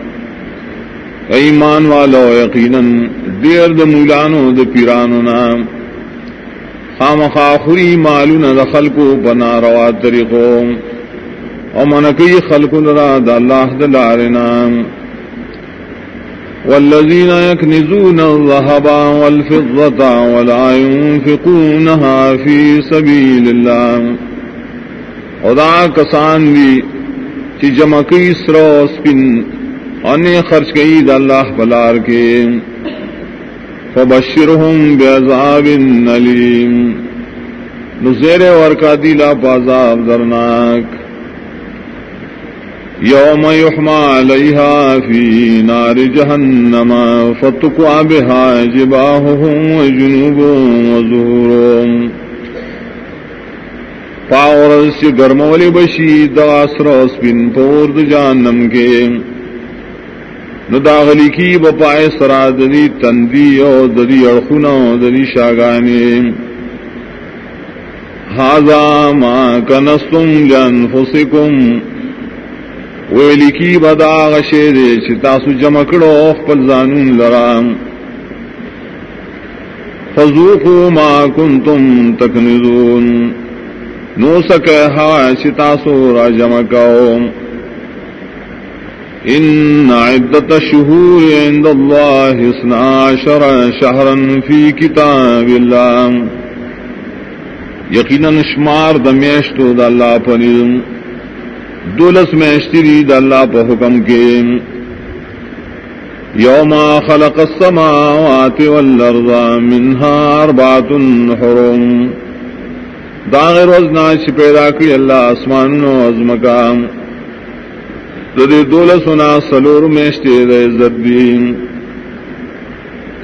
ایمان والا یقینا دیر د مولانو د پیرانو نام خام خاخری مالون د خلقو بنا روا طریقو۔ او منکی خلق لرا د اللہ د لارنا والذین یکنزون الذهب والفضة ولا ينفقونها في سبيل الله او دا کسان دی چی جمع کی سرو سپن ان خرچ گئی د اللہ بلار کے۔ فبشرهم بعذاب علیم نزیر ورکا دیلا پازاب درناک۔ یوم یحما علیہا فی نار جہنم فتقوا بها جباہهم وجنوبهم وزورهم پاورس گرمولی بشی دا سروس پورد جانم کے۔ نو داغلی کی بپائے سرا ددی تندی او ددی اڑخنا ددی شاگانی. ہاضا ماں کنستم جن فسکم ویلی کی بدا غشے چتاسو جمکڑو پل زانون لرام فضوقوا ما کنتم تکنزون. نو سکے ہا چتاسو را جمکاؤ إن عدة الشهور عند الله اثنا عشر شهرا في كتاب الله. يقينا شمار دميشتو دا الله پنیدم دولس میشتری دا اللہ پا حکم کے. یوم خلق السماوات والارض منها اربعت حرم. داغر وزنا چھ پیدا کی اللہ اسمان و عظمکام دے دول سنا سلور میشتے دے زدین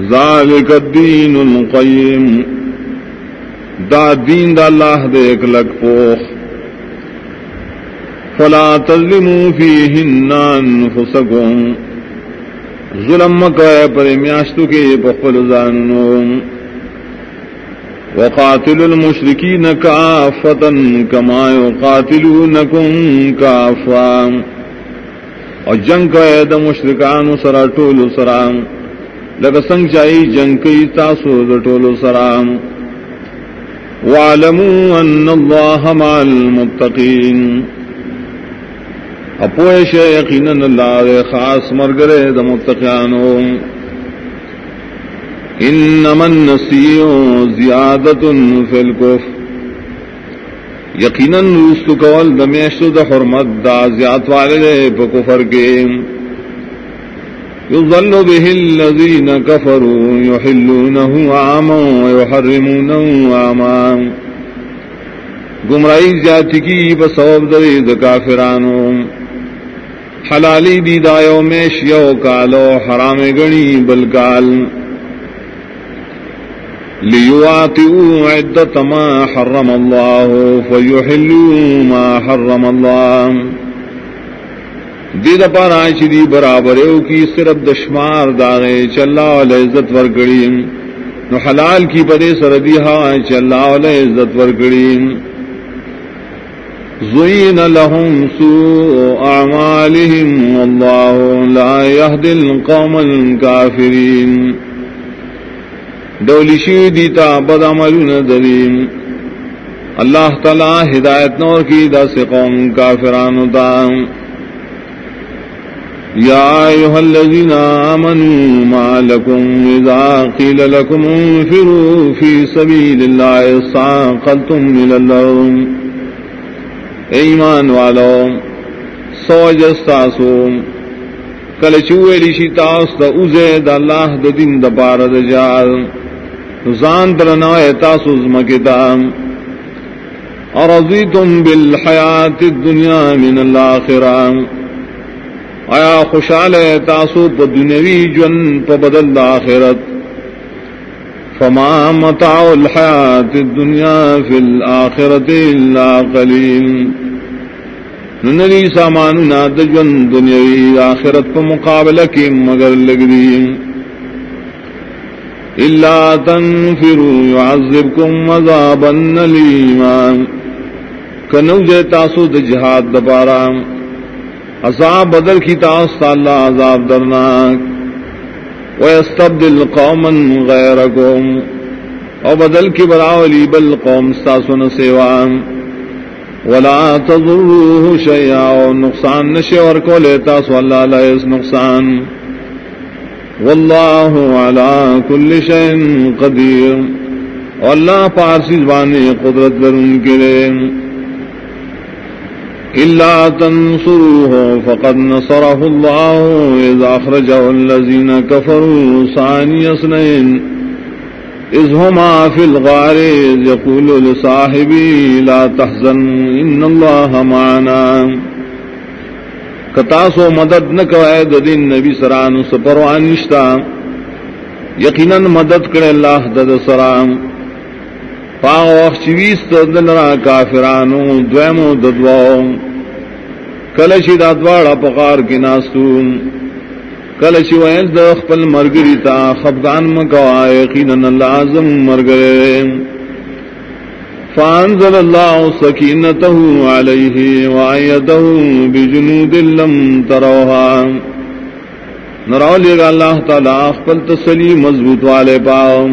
ذالک الدین القیم. دا دین دا اللہ دے ایک لگ پوخ. فلا تظلموا فیہن انفسکم. ظلم مکوئے پر میاشتو کے پخفل زاننو وقاتل المشرکین کافتا کما یقاتلونکم کافا. اور جنگ کا عید مشرکان سرا ٹول سرام۔ لگ سنگ چائی جنگ کی تاسو ٹول سرام۔ وعلموا ان اللہ مع المتقین اپوش یقینا اللہ دے خاص مرگرے د متقیانو۔ انما النسیء زیادت فی الکفر یقیناً روست کول دمیشت د حرمت دا زیات والے پا کفر کے۔ یظل به الذین کفروا یحلونه عاما ویحرمونه عاما۔ گمرائی زیادتی کی بسبب دری درید کافرانو۔ حلالی دی دایو میش یو کالو، حرام گنی بلکال ليواتئوا عدة ما حرم الله فيحلوا ما حرم الله. دی دا پارا چی دی برابر او کی صرف دشمار داغے چلا والا عزت ورگڑی نو حلال کی پدے سردی ہاں چلا والا عزت ورگڑی زین لهم سوء اعمالهم والله لا يهدي القوم الكافرين. ڈولی شی دیتا بد عمل دلیم۔ اللہ تعالی ہدایت نور کی دس قوم کافران دام یا ایها الذین آمنوا ما لكم اذا قیل لكم انفروا في سبیل اللہ ساقلتم الى الارض۔ ایمان والو سوجستاسو کل چوئے لیشی تاس دا اوزے دا اللہ دا دن دا بارد جال۔ زان درنا تاسو زمکتا ارضیتم بالحیات الدنیا من الاخرہ. آیا خوشحال تاسو پا دنیوی جن، پا بدل دا آخرت. فما متاع الحياة الدنيا في الآخرة إلا قليل ننری سامان دجون دنیاوی آخرت پا مقابلہ کی مگر لگ إلا تنفروا يعذبكم عذابا نليما کنو جے تاسو د جہاد دبارا عذاب بدل کی تاس اللہ عذاب درناک. ويستبدل قوما غيركم. او بدل کی براولی بل قوم ساسن سیوان ولا تضروه شيئا. نقصان نشے اور کو لیتا سو اللہ لا اس نقصان. والله على كل شيء قدير والله پارسی زبان قدرت درن کے لیے إلا تنصروه فقد نصره الله إذا أخرجه الذين كفروا ثاني اثنين۔ إذ هما في الغار يقول لصاحبي لا تحزن إن الله معنا۔ کتاسو مدد نہ کوائے دین نبی سران سپروانشتا یقیناً مدد کرے اللہ دد سرام دلرا کافرانو، دویمو ددواو کلشی دادواڑا پقار کی ناستون کلشی ویل دخ پل مرگری تا خفگان مکوا یقینا لازم مرگرے فانزل اللہ سکینته علیہ وعیده بجنود لم تروها. نراو لیگا اللہ تعالی اخپل تسلی مضبوط والے پاؤں.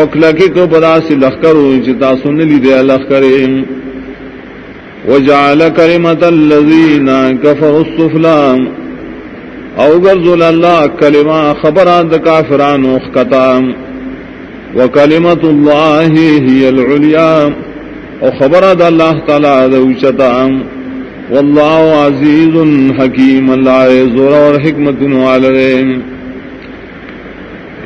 اوکلکی کو بدا سی لخکر چتا سن لی دے لخ لخکر وجعل کلمت اللذین کفر السفلام او گرزل اللہ کلمہ خبرات کافران اخکتا. وکلمت اللہ ہی العلیا۔ او خبر خبرات اللہ تعالی دوچتا واللہ عزیز حکیم، اللہ زور اور حکمت والرین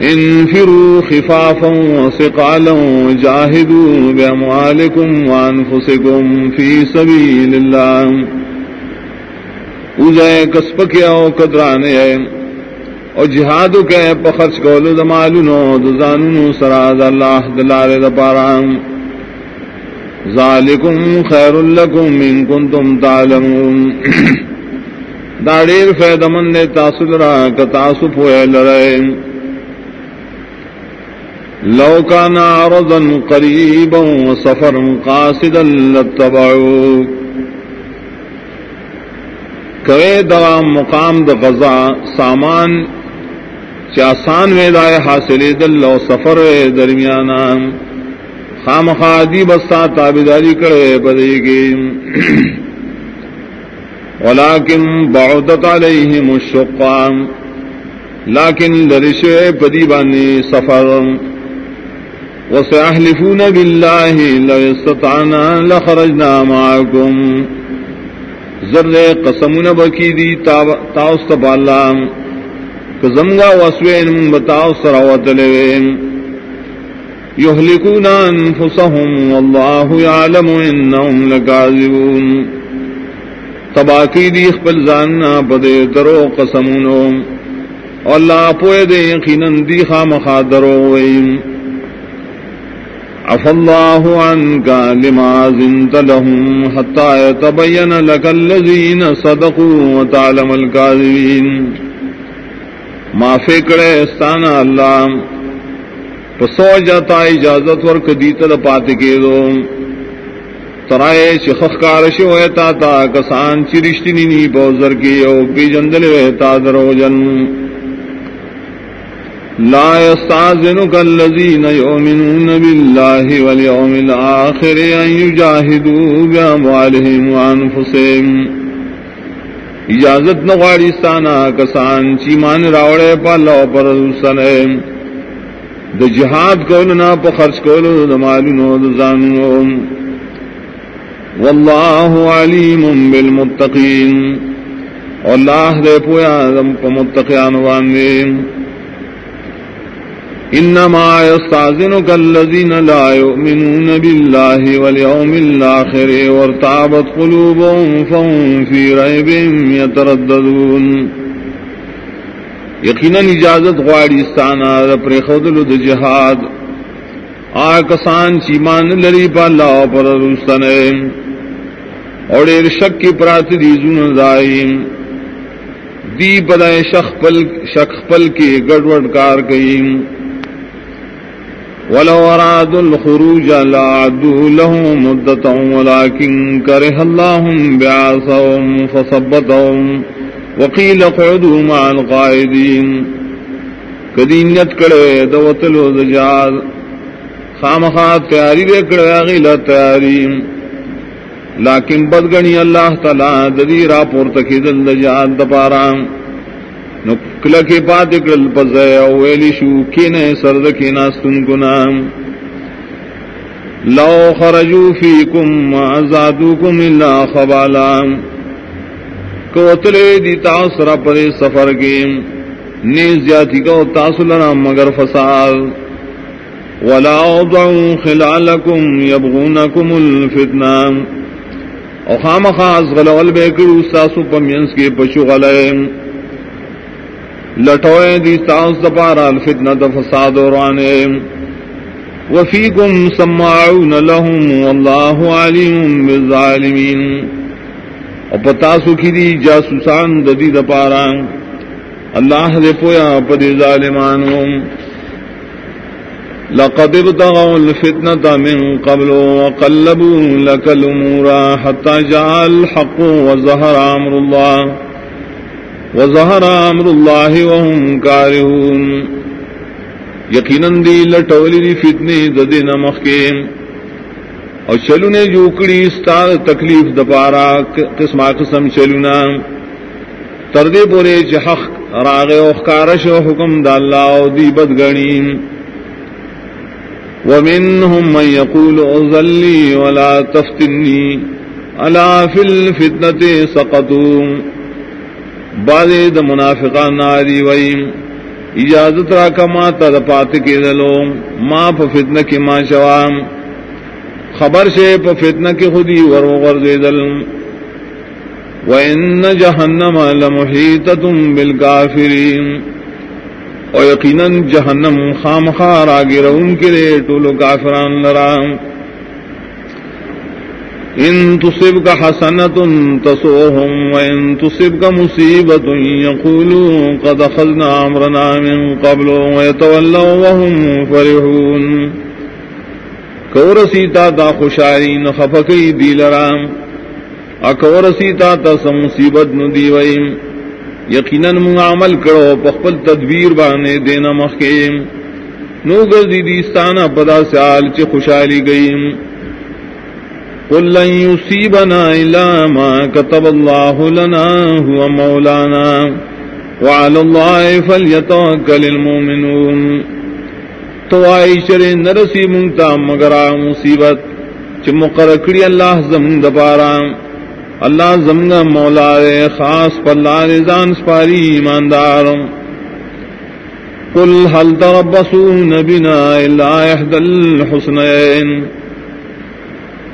انفروا خفافا وثقالا وجاهدوا بأموالكم وأنفسكم في سبيل الله اوزائے کسب کیا او قدرانے ہے او جہادو کے پخرچ کولو دمالونو دزانونو سراد اللہ دلارے دپارام ذالکم خیر لکم من کنتم تعلمون۔ دا داڑیر فیدمن نے تاسل را کتاسو پوئے لرائیں لو كان عرضا قريبا وسفرا قاصدا لاتبعوك کوے دا مقام د غزا، سامان چاسان میں دائے حاصل دل و سفر درمیان خام خادی بسا تابداری کرے بدے گی. ولیکن بعدت علیہم الشقام. لیکن لرشے پدی بانی سفر. وسيحلفون بالله لو استطعنا لخرجنا معكم زر قسمون بکی دی تاوست بالا. کزمگا وسوین بتاو سراوت لوین. يهلكون أنفسهم والله يعلم إنهم لكاذبون تباکی دی خپل زاننا پدے درو قسمونو. اللہ پوئے دے یقینا دی خامخا درو ویم. عفى الله عنك لما زنت لهم حتى يتبين لك الذين صدقوا وتعلم الكاذبين ما فکر استانا اللہ۔ پسو جاتا اجازت ورک دیتا دا پات کے دو ترائے چخخ کارش ہوئے تا تا کسان چی رشتی نی بوزر کی او پی جندل ہوئے تا درو جن۔ لا يستعزنك الذين يؤمنون بالله واليوم الآخر أن يجاهدوا بأموالهم وأنفسهم اجازت نغاڑستانا کسان چیمان راوڑے پا لو پر سنے۔ د جہاد کولنا پا خرچ کولو دا مالونو دا زانونو واللہ علیم بالمتقین۔ واللہ دے پویا دا پا متقیان واندین انما يستعزنك الذين لا يؤمنون بالله واليوم الاخر وارتعبت قلوبهم فهم في ريبهم يترددون. یقینا اجازت غواړي ستانه پر خودلو د جهاد. آ کسان چې چیمان لری پا اللہ پر رستن اور ایر شک کی پرات دی زون دائیم دی پدائے شخ پل شخ پل کی گڑوڑ کار کئیم ولو اراد الخروج لعدوا له مدتا ولكن كره الله بعاصهم فصبتهم وقيل قعدوا مع القائدين کدینت کڑے دوتلو دجال. خامخا تیاری دے کڑے غیلا تیاری لیکن بدگنی اللہ تعالی ددی را پورتکی دل دجاز دجال دپارا نکل کے پات کڑل پزے او ویلی شو کینے سرد کینا سن کنا لو خرجو فیکم ما زادوکم اللہ خبالا. کوتلے دی تاثر پر سفر گیم نیز جاتی کو تاسلنا مگر فساد. ولا اوضعوا خلالکم یبغونکم الفتنہ. او خام خاص غلول بیکرو ساسو پمینس کے پشو غلائم. لٹوئے دی ساس دپارا الفتنہ دا فساد ورانے وفیکم سماعون لهم واللہ علیم بالظالمین۔ او پتاسو کی دی جاسوسان ددی دپارا اللہ دے پویا پدی ظالمانوں لقد ابتغوا الفتنة من قبل وقلبوا لك الأمور حتى جاء الحق وظهر أمر الله۔ وظهر أمر الله وهم كارهون یقینا دی لٹولی دی فتنی ددین مخکیم اور چلو نے جو کڑی تکلیف دپارا قسمہ قسم چلونا تردے پورے چحق راغ اخکارش و حکم دا اللہ و دی بدگنی. ومنهم من يقول اذلی ولا تفتنی. الا فی الفتنة سقطوا بعد دا منافقان ناری ویم اجازت را کما تا دا پات کے دلو، ما پا فتنہ کی ما شوام خبر سے پا فتنہ کی خودی ورو غرز دلم وَإِنَّ جَهَنَّمَ لَمُحِيطَةٌ بِالْكَافِرِينَ۔ اور یقیناً جہنم خام خار آگے رون کے لیے ٹولو کافران لرام ان تصب کا حسنت تسوہم وان تصب کا مصیبت یقولو قد خذنا عمرنا من قبل ویتولو وهم فرحون. کورسیتا تا خوشارین خفقی دی لرام اکور سیتا تا سم مصیبت ندی ویم یقیناً من عمل کرو، پخپل تدبیر بانے دینا مخیم نو گردی دیستانا پدا سیال چی خوشحالی گئیم. قل لن یصیبنا الا ما کتب اللہ لنا، هو مولانا. وعلى الله فليتوكل المؤمنون. تو آئی شر نرسی منتا، مگر مصیبت چ مقرکڑی اللہ زمن دبارام اللہ زمگا مولا رے خاص پلہ نظان سپاری ایماندار. قل هل تربصون بنا الا احد الحسنين.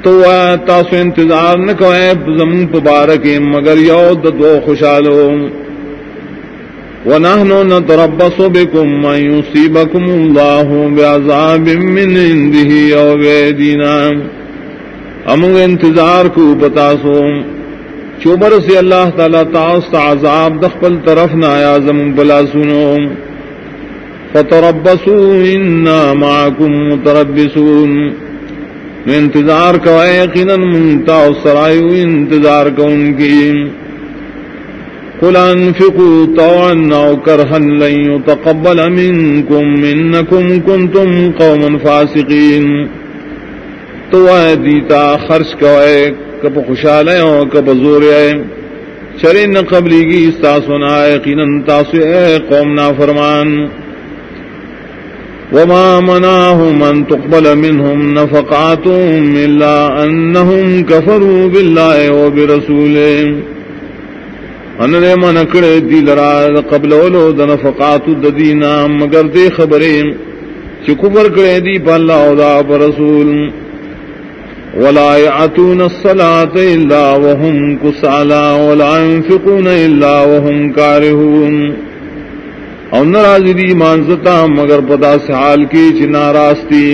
تو تاسو انتظار نہ کوئے زمن پبارک مگر یود دو خوشالو ونحن نتربص بكم ان يصيبكم الله بعذاب من عنده او بيدنا امو انتظار کو بتاسو۔ چوبر سے اللہ تعالی تاست عذاب دخل طرف نہ آیا زم بلا سنو۔ فتربسو انا معکم متربسون انتظار کا یقینا منتا سرائیو انتظار کا ان کی۔ قل انفقوا طوعا او كرها لن يتقبل منكم انكم كنتم قوما فاسقين۔ تو دیتا خرچ کا کب خوشحال ہو کب زور آئے چرے نہ قبلی گی ساسنا یقیناً تاسو اے قوم نا فرمان وما منعهم ان تقبل منهم نفقاتهم الا انهم كفروا بالله وبرسوله. ان دے من کڑے دی لرا قبل اولو د نفقات د دینا مگر دے خبریں چ کفر کڑے دی پ اللہ او دا رسول. ولا يعتون الصلاة إلا وهم كسالا ولا ينفقون إلا وهم كارهون. او نرازی دی مانزتا مگر پدا سے حال کی چ ناراستی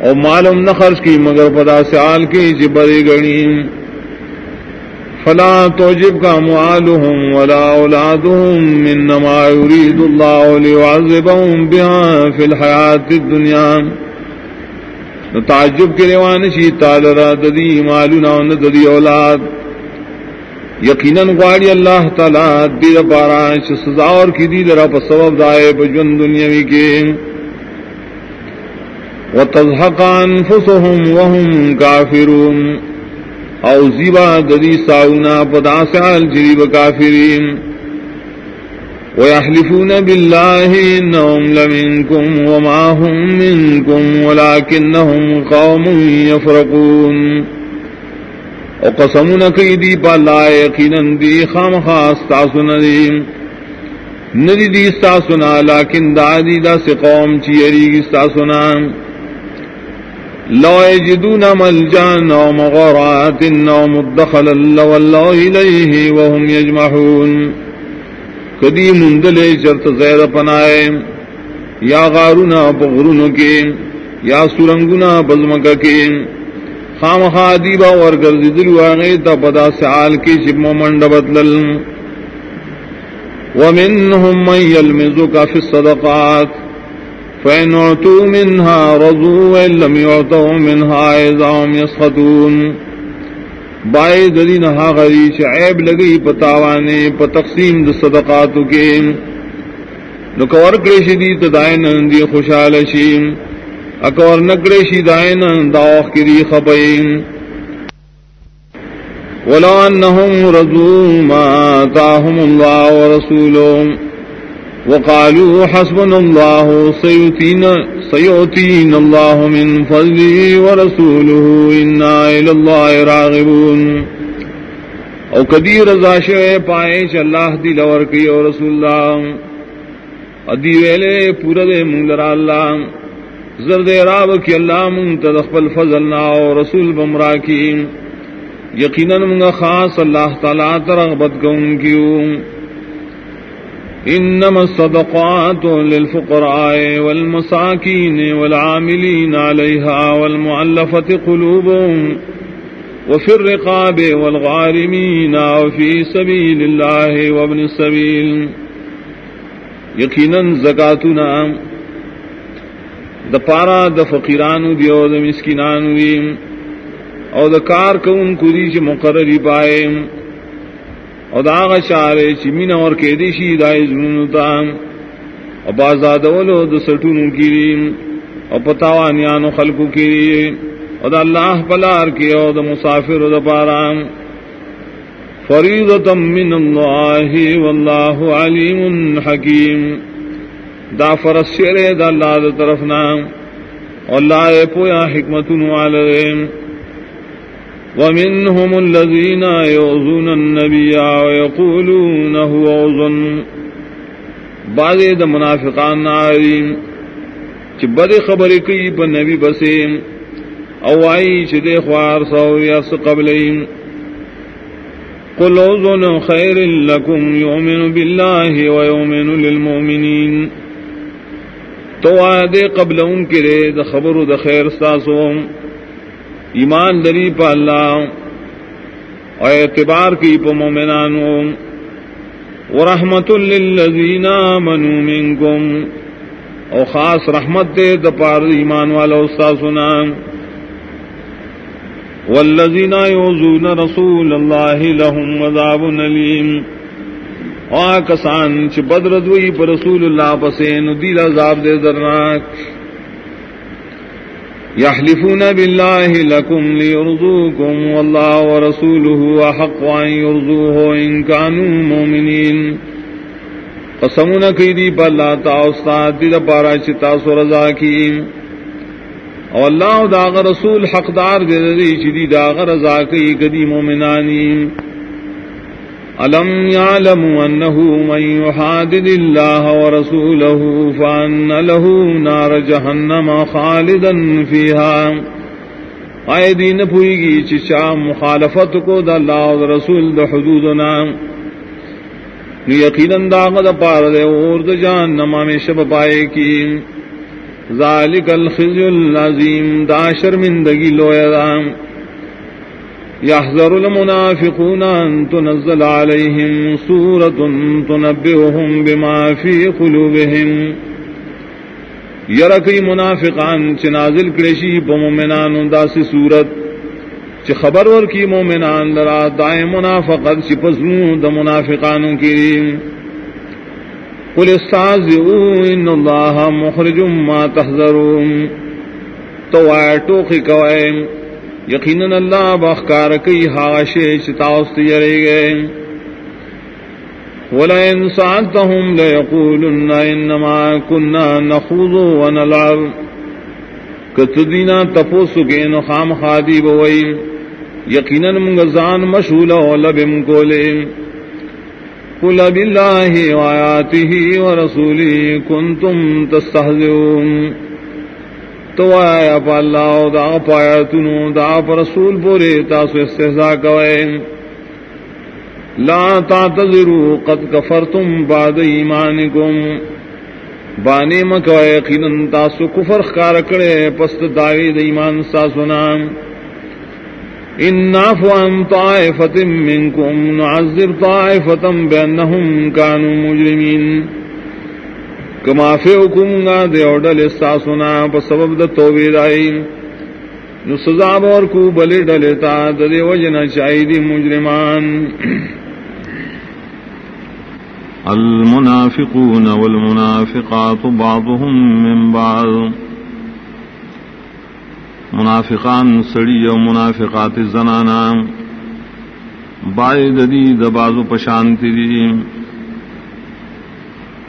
اور معلوم نہ خرچ کی، مگر پدا سیال کی جبری گڑی فلا توجب کا معالهم ولا اولادهم منما يريد الله ليعذبهم بها في الحياه الدنيا تعجب کے روان شی تعالی ددی مالنا ددی اولاد۔ یقیناً غاڑی اللہ تعالی دیر باران سزا اور کی دی درا پر سبب دائے بجن دنیاوی کے۔ وتزهق انفسهم وهم كافرون او زیبا ددی ساونا پدا سال جریب کافرین۔ ويحلفون بالله انهم لمنكم وما هم منكم ولكنهم قوم يفرقون۔ وقسمون كيدي بالله يقينا دي خام خاص تاسنا دي ندی. دی استاسنا لیکن دادی دا سی قوم چی چیری استاسنا لو يجدون ملجان او مغارات او مدخلا لو الله اليه وهم يجمعون کدی مندلے چرت زید پنائے، یا غارونا بغرون کے، یا سرنگنا بزمک کے. خام خادیبا ورگر دلو آگے تا پدا سعال کی شب منڈ بدلل. ومنهم من يلمزك في الصدقات. فإن أعطوا منها رضوا وإن لم يعطوا منها إذا هم يسخطون بائی ددی نہا غری عیب لگئی پتاوانے پ تقسیم د صدقاتو کے. نکور کریشی دی تدائن دی خوشحال شیم. اکور نکریشی دائن داوخ کی دی خبئیم ولو انہم رضو ما آتاہم اللہ ورسولهم. وقالوا حسبنا الله سيؤتينا سيؤتينا الله من فضله ورسوله. إنا إلى الله راغبون. او کدی رضا شوے پائے چ اللہ دی لور کی اور رسول اللہ. ادی ویلے پورا دے مولر اللہ. زرد راب کی اللہ من تدخل فضل نا اور رسول بمرا کی۔ یقینا من خاص اللہ تعالی ترغبت گون کیوں۔ إنما الصدقات للفقراء والمساكين والعاملين عليها والمعلفة قلوبهم وفي الرقاب والغارمين وفي سبيل الله وابن السبيل يقينا زكاتنا د پارا د فقیرانو دی او د مسکینانو دی او د کار کوونکو دی چې مقرری پائے او دا غ شاره چې مين اور کې دي شي دای زونو تا او بازادولو د سټونو کې او پتاوانیانو خلقو کې او دا الله بلار کې او د مسافر د پاره فریضه من الله والله علیم حکیم. دا فرض شره د الله د طرفنا الله یې پویا حکمتونو علیهم ومنهم الذين يؤذون النبي ويقولون هو أذن بعض د منافقان ناریم چې بد خبرې کوي په نبی بسیم او وايي چې د خوار سو یا قبلین قل أذن خير لكم يؤمن بالله ويؤمن للمؤمنين تو آدے قبل ان کے د خبر د خیر ساسوم ایمان دری پا اللہ۔ اور اعتبار کی پا مومنانو۔ ورحمت للذین آمنوا منکم۔ او خاص رحمت دے دپار ایمان والا استاد سنا والذین یوزون رسول اللہ لهم عذاب علیم۔ او کسان چ بدردوی پر رسول اللہ پسین دیل عذاب دے درناک۔ يحلفون بالله لكم ليرضوكم والله ورسوله أحق أن يرضوه إن كانوا مؤمنين قسمون كيدي بالله تاوستاد دي دپارا چتا سو رضا کی او اللہ داغ رسول حقدار دے دی چدی داغ رضا کی کدی مومنانی ألم يعلموا أنه من يحادد الله ورسوله فأن له نار جهنم خالدا فيها آئے دین پوئی گی چچا مخالفت کو دا اللہ و رسول دا حدودنا یقیناً داغ دا پار دے اور دا جان نما میں شب پائے کی ذالک الخزی العظیم دا شرمندگی لو یدام يحذر المنافقون أن تنزل عليهم سورة تنبئهم بما في قلوبهم. يركي منافقان چنازل کرشی بمؤمنان داس سورت چ خبر ور کی مومنان لرا دائیں منافقت چ پسنو د منافقانوں کی. قل استعذوا ان الله مخرج ما تحذرون. تو ٹوخی کوئیں یقیناً اللہ بخکار کئی ہاشے چتاست یرے گئے۔ ولئن سألتهم ليقولن إنما كنا نخوض ونلعب۔ کتدینا تپوسو کے نخام خادی بوئی۔ یقینا منگزان مشغول لبم کولے قل بالله وآياته ورسوله كنتم تستهزئون۔ تو آیا پا اللہ دا پایا تنو دا پا رسول بورے تاسو استحضا کوئے۔ لا تعتذرو قد کفرتم بعد ایمانکم۔ بانے مکوئے یقیناً تاسو کفر خکار کرے پست داوی دا ایمان ساسونا ان نافو عن طائفت منکم نعذر طائفتا بینہم کانو مجرمین۔ کما فی حکم گا دے اوڈل ساسنا پا سبب دا توبی دائی نو سزاب اور کو بلی ڈلتا دے وجنا چاہی دی مجرمان۔ المنافقون والمنافقات بعضهم من بعض۔ منافقان سڑی و منافقات زنانا۔ بائی دی دبازو پشانتی دی۔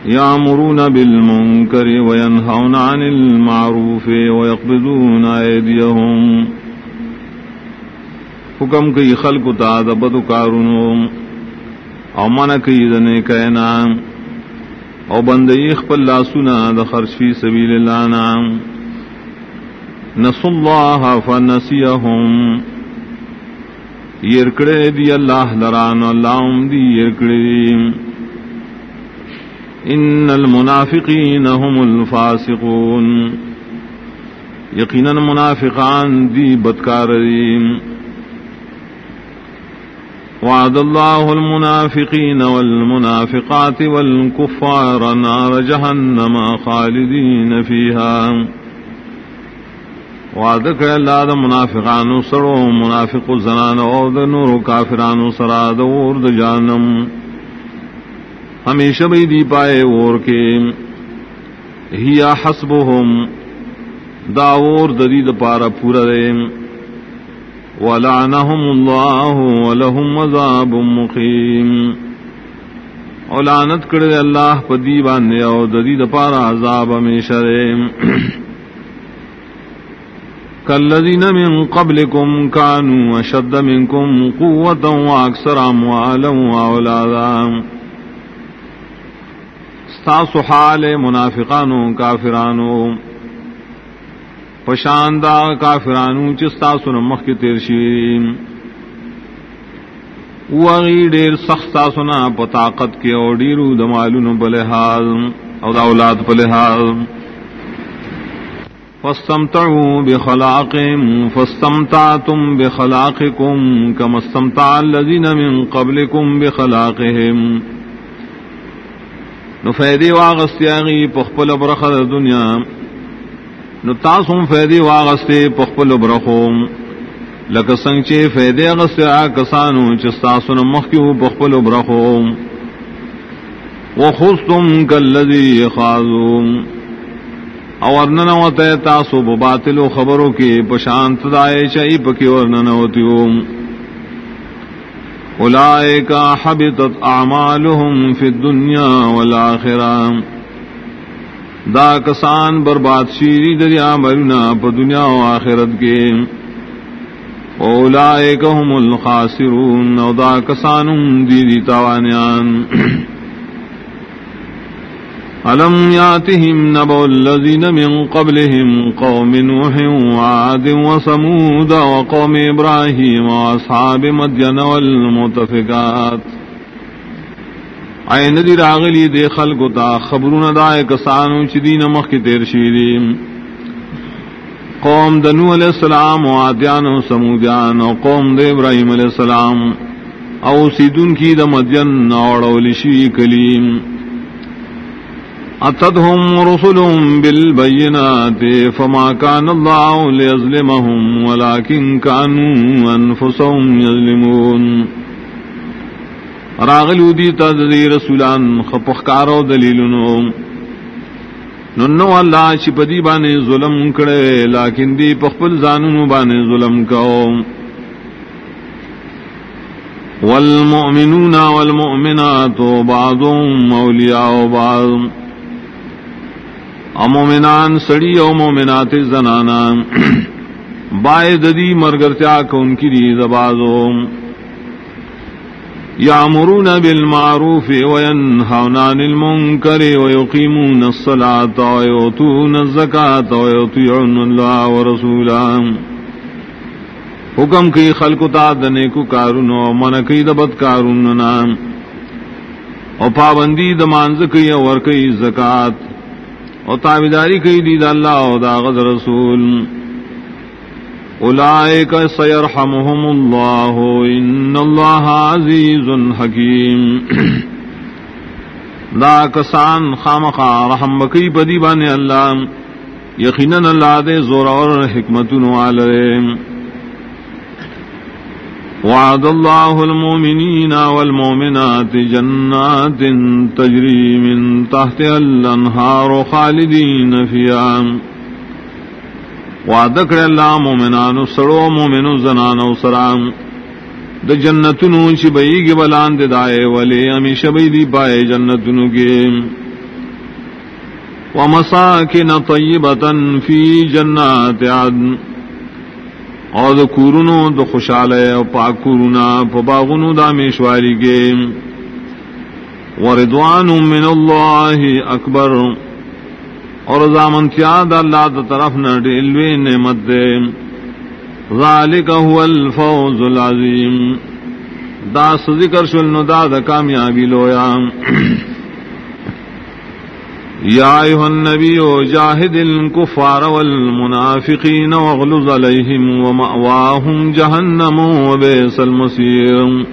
يامرون بالمنكر وينهون عن المعروف ويقبضون أيديهم حکم کئی خلق تا دبد کارونو او من کئی دنے کہنا او بندئی خپل لاسونا د خرج فی سبیل اللہ نام نسو اللہ فنسیہم یرکڑے دی اللہ لران اللہ دی یرکڑے دی ان المنافقین هم الفاسقون. یقینا منافقان دی بدکار دیم وعد الله المنافقين والمنافقات والكفار نار جهنم خالدين فيها. وعد کر اللہ دا منافقان سرو، منافق زنان اور دا نور کافران سرا دا اور دا جانم ہمیشہ بھی دی پائے اور کے ہیا حسب ہوم داور ددید پارا پورا رے ولعنهم اللہ ولہم مذاب مقیم اولانت کرے اللہ پدی باندے او ددید پارا عذاب ہمیشہ رے كالذين من قبلكم كانوا أشد منكم قوة وأكثر أموالا وأولادا ستاسو حال منافقانو، کافرانو. پشاندا کافرانو چستاسو نمخ کی تیرشیم وغی ډیر سخت تاسو نه په طاقت کې او ډیرو د مالونو او د اولاد په لحاظ. فاستمتعوا بخلاقهم، فاستمتعتم بخلاقكم، كما استمتع الذين من قبلكم بخلاقهم. نو فیدی واغستیاغی پخپل برخد دنیا. نو تاسم فیدی واغستی پخپل برخوم لکه څنګه چې فیدی اغستیا کسانو چې تاسو نه مخکیو پخپل برخوم وخستم کالذی خاذوم او ورننه وته تاسو په باطل خبرو کې پشانت دای شي پکې ورننه وتیوم اولئک حبطت اعمالهم فی الدنیا والآخرہ دا کسان برباد شیری دریا مرنا پا دنیا و آخرت کے. اولئک هم الخاسرون. او دا کسان دیدی تاوانیان ألم ياتهم نبأ الذين من قبلهم قوم نوح وعاد وثمود وقوم إبراهيم وأصحاب مدين والمتفقات؟ اے ندی راغلی دے خلق تا خبرون دائے کسانو چی دین مخ کی تیر شیریم قوم دنو علیہ السلام و آدیان و سمودیان و قوم دے ابراہیم علیہ السلام. او سیدن کی دا مدین اور لشی کلیم. اتدهم رسلهم بالبينات فما كان الله ليظلمهم ولكن كانوا انفسهم يظلمون. راغلو دی تدری رسولان خپخکارو دلیلونو. ننو اللہ چپدی بانے ظلم کرے لیکن دی پخپل زانونو بانے ظلم کاؤ والمؤمنون والمؤمنات بعضهم اولیاء بعض. امومنان سڑی او مومنات زنانا. بائے ددی مرگرتیا کو ان کی زبازو یامرون بالمعروف وینہون عن المنکر ویقیمون الصلاة ویوتون الزکاة ویطیعون اللہ ورسولا حکم کی خلق تا دنے کو کارون و من کی دبت کارون نام او پابندی دمانز کی اور کی زکاة. اور تابیداری کی دید اللہ او داغذ رسول. اولائک سیرحمهم اللہ، ان اللہ عزیز حکیم. دا کسان خامخا رحم بکی پدی بانے اللہ، یقیناً اللہ دے زور اور حکمتن نوالرے وعد الله المؤمنين والمؤمنات جنات تجري من تحت الأنهار خالدين فيها. وعد وعدك الله مؤمنان سرو مؤمن زنان سرام. د جنتونو چې بېګي بلان د دای ولې همیشه به دی پای جنتونو کې ومساکن طیبه فی جنات عدن. او د کورونو د خوشاله او پاکورونا په باغونو د میشواری کې وردوان من الله اکبر۔ اور زامن زامنتیا د الله د طرف نه ډېلوي نعمت ده ذالک هو الفوز العظیم۔ دا ذکر شول نو دا د کامیابی لویا۔ يا أيها النبي جاهد الكفار والمنافقين واغلظ عليهم ومأواهم جهنم وبئس المصير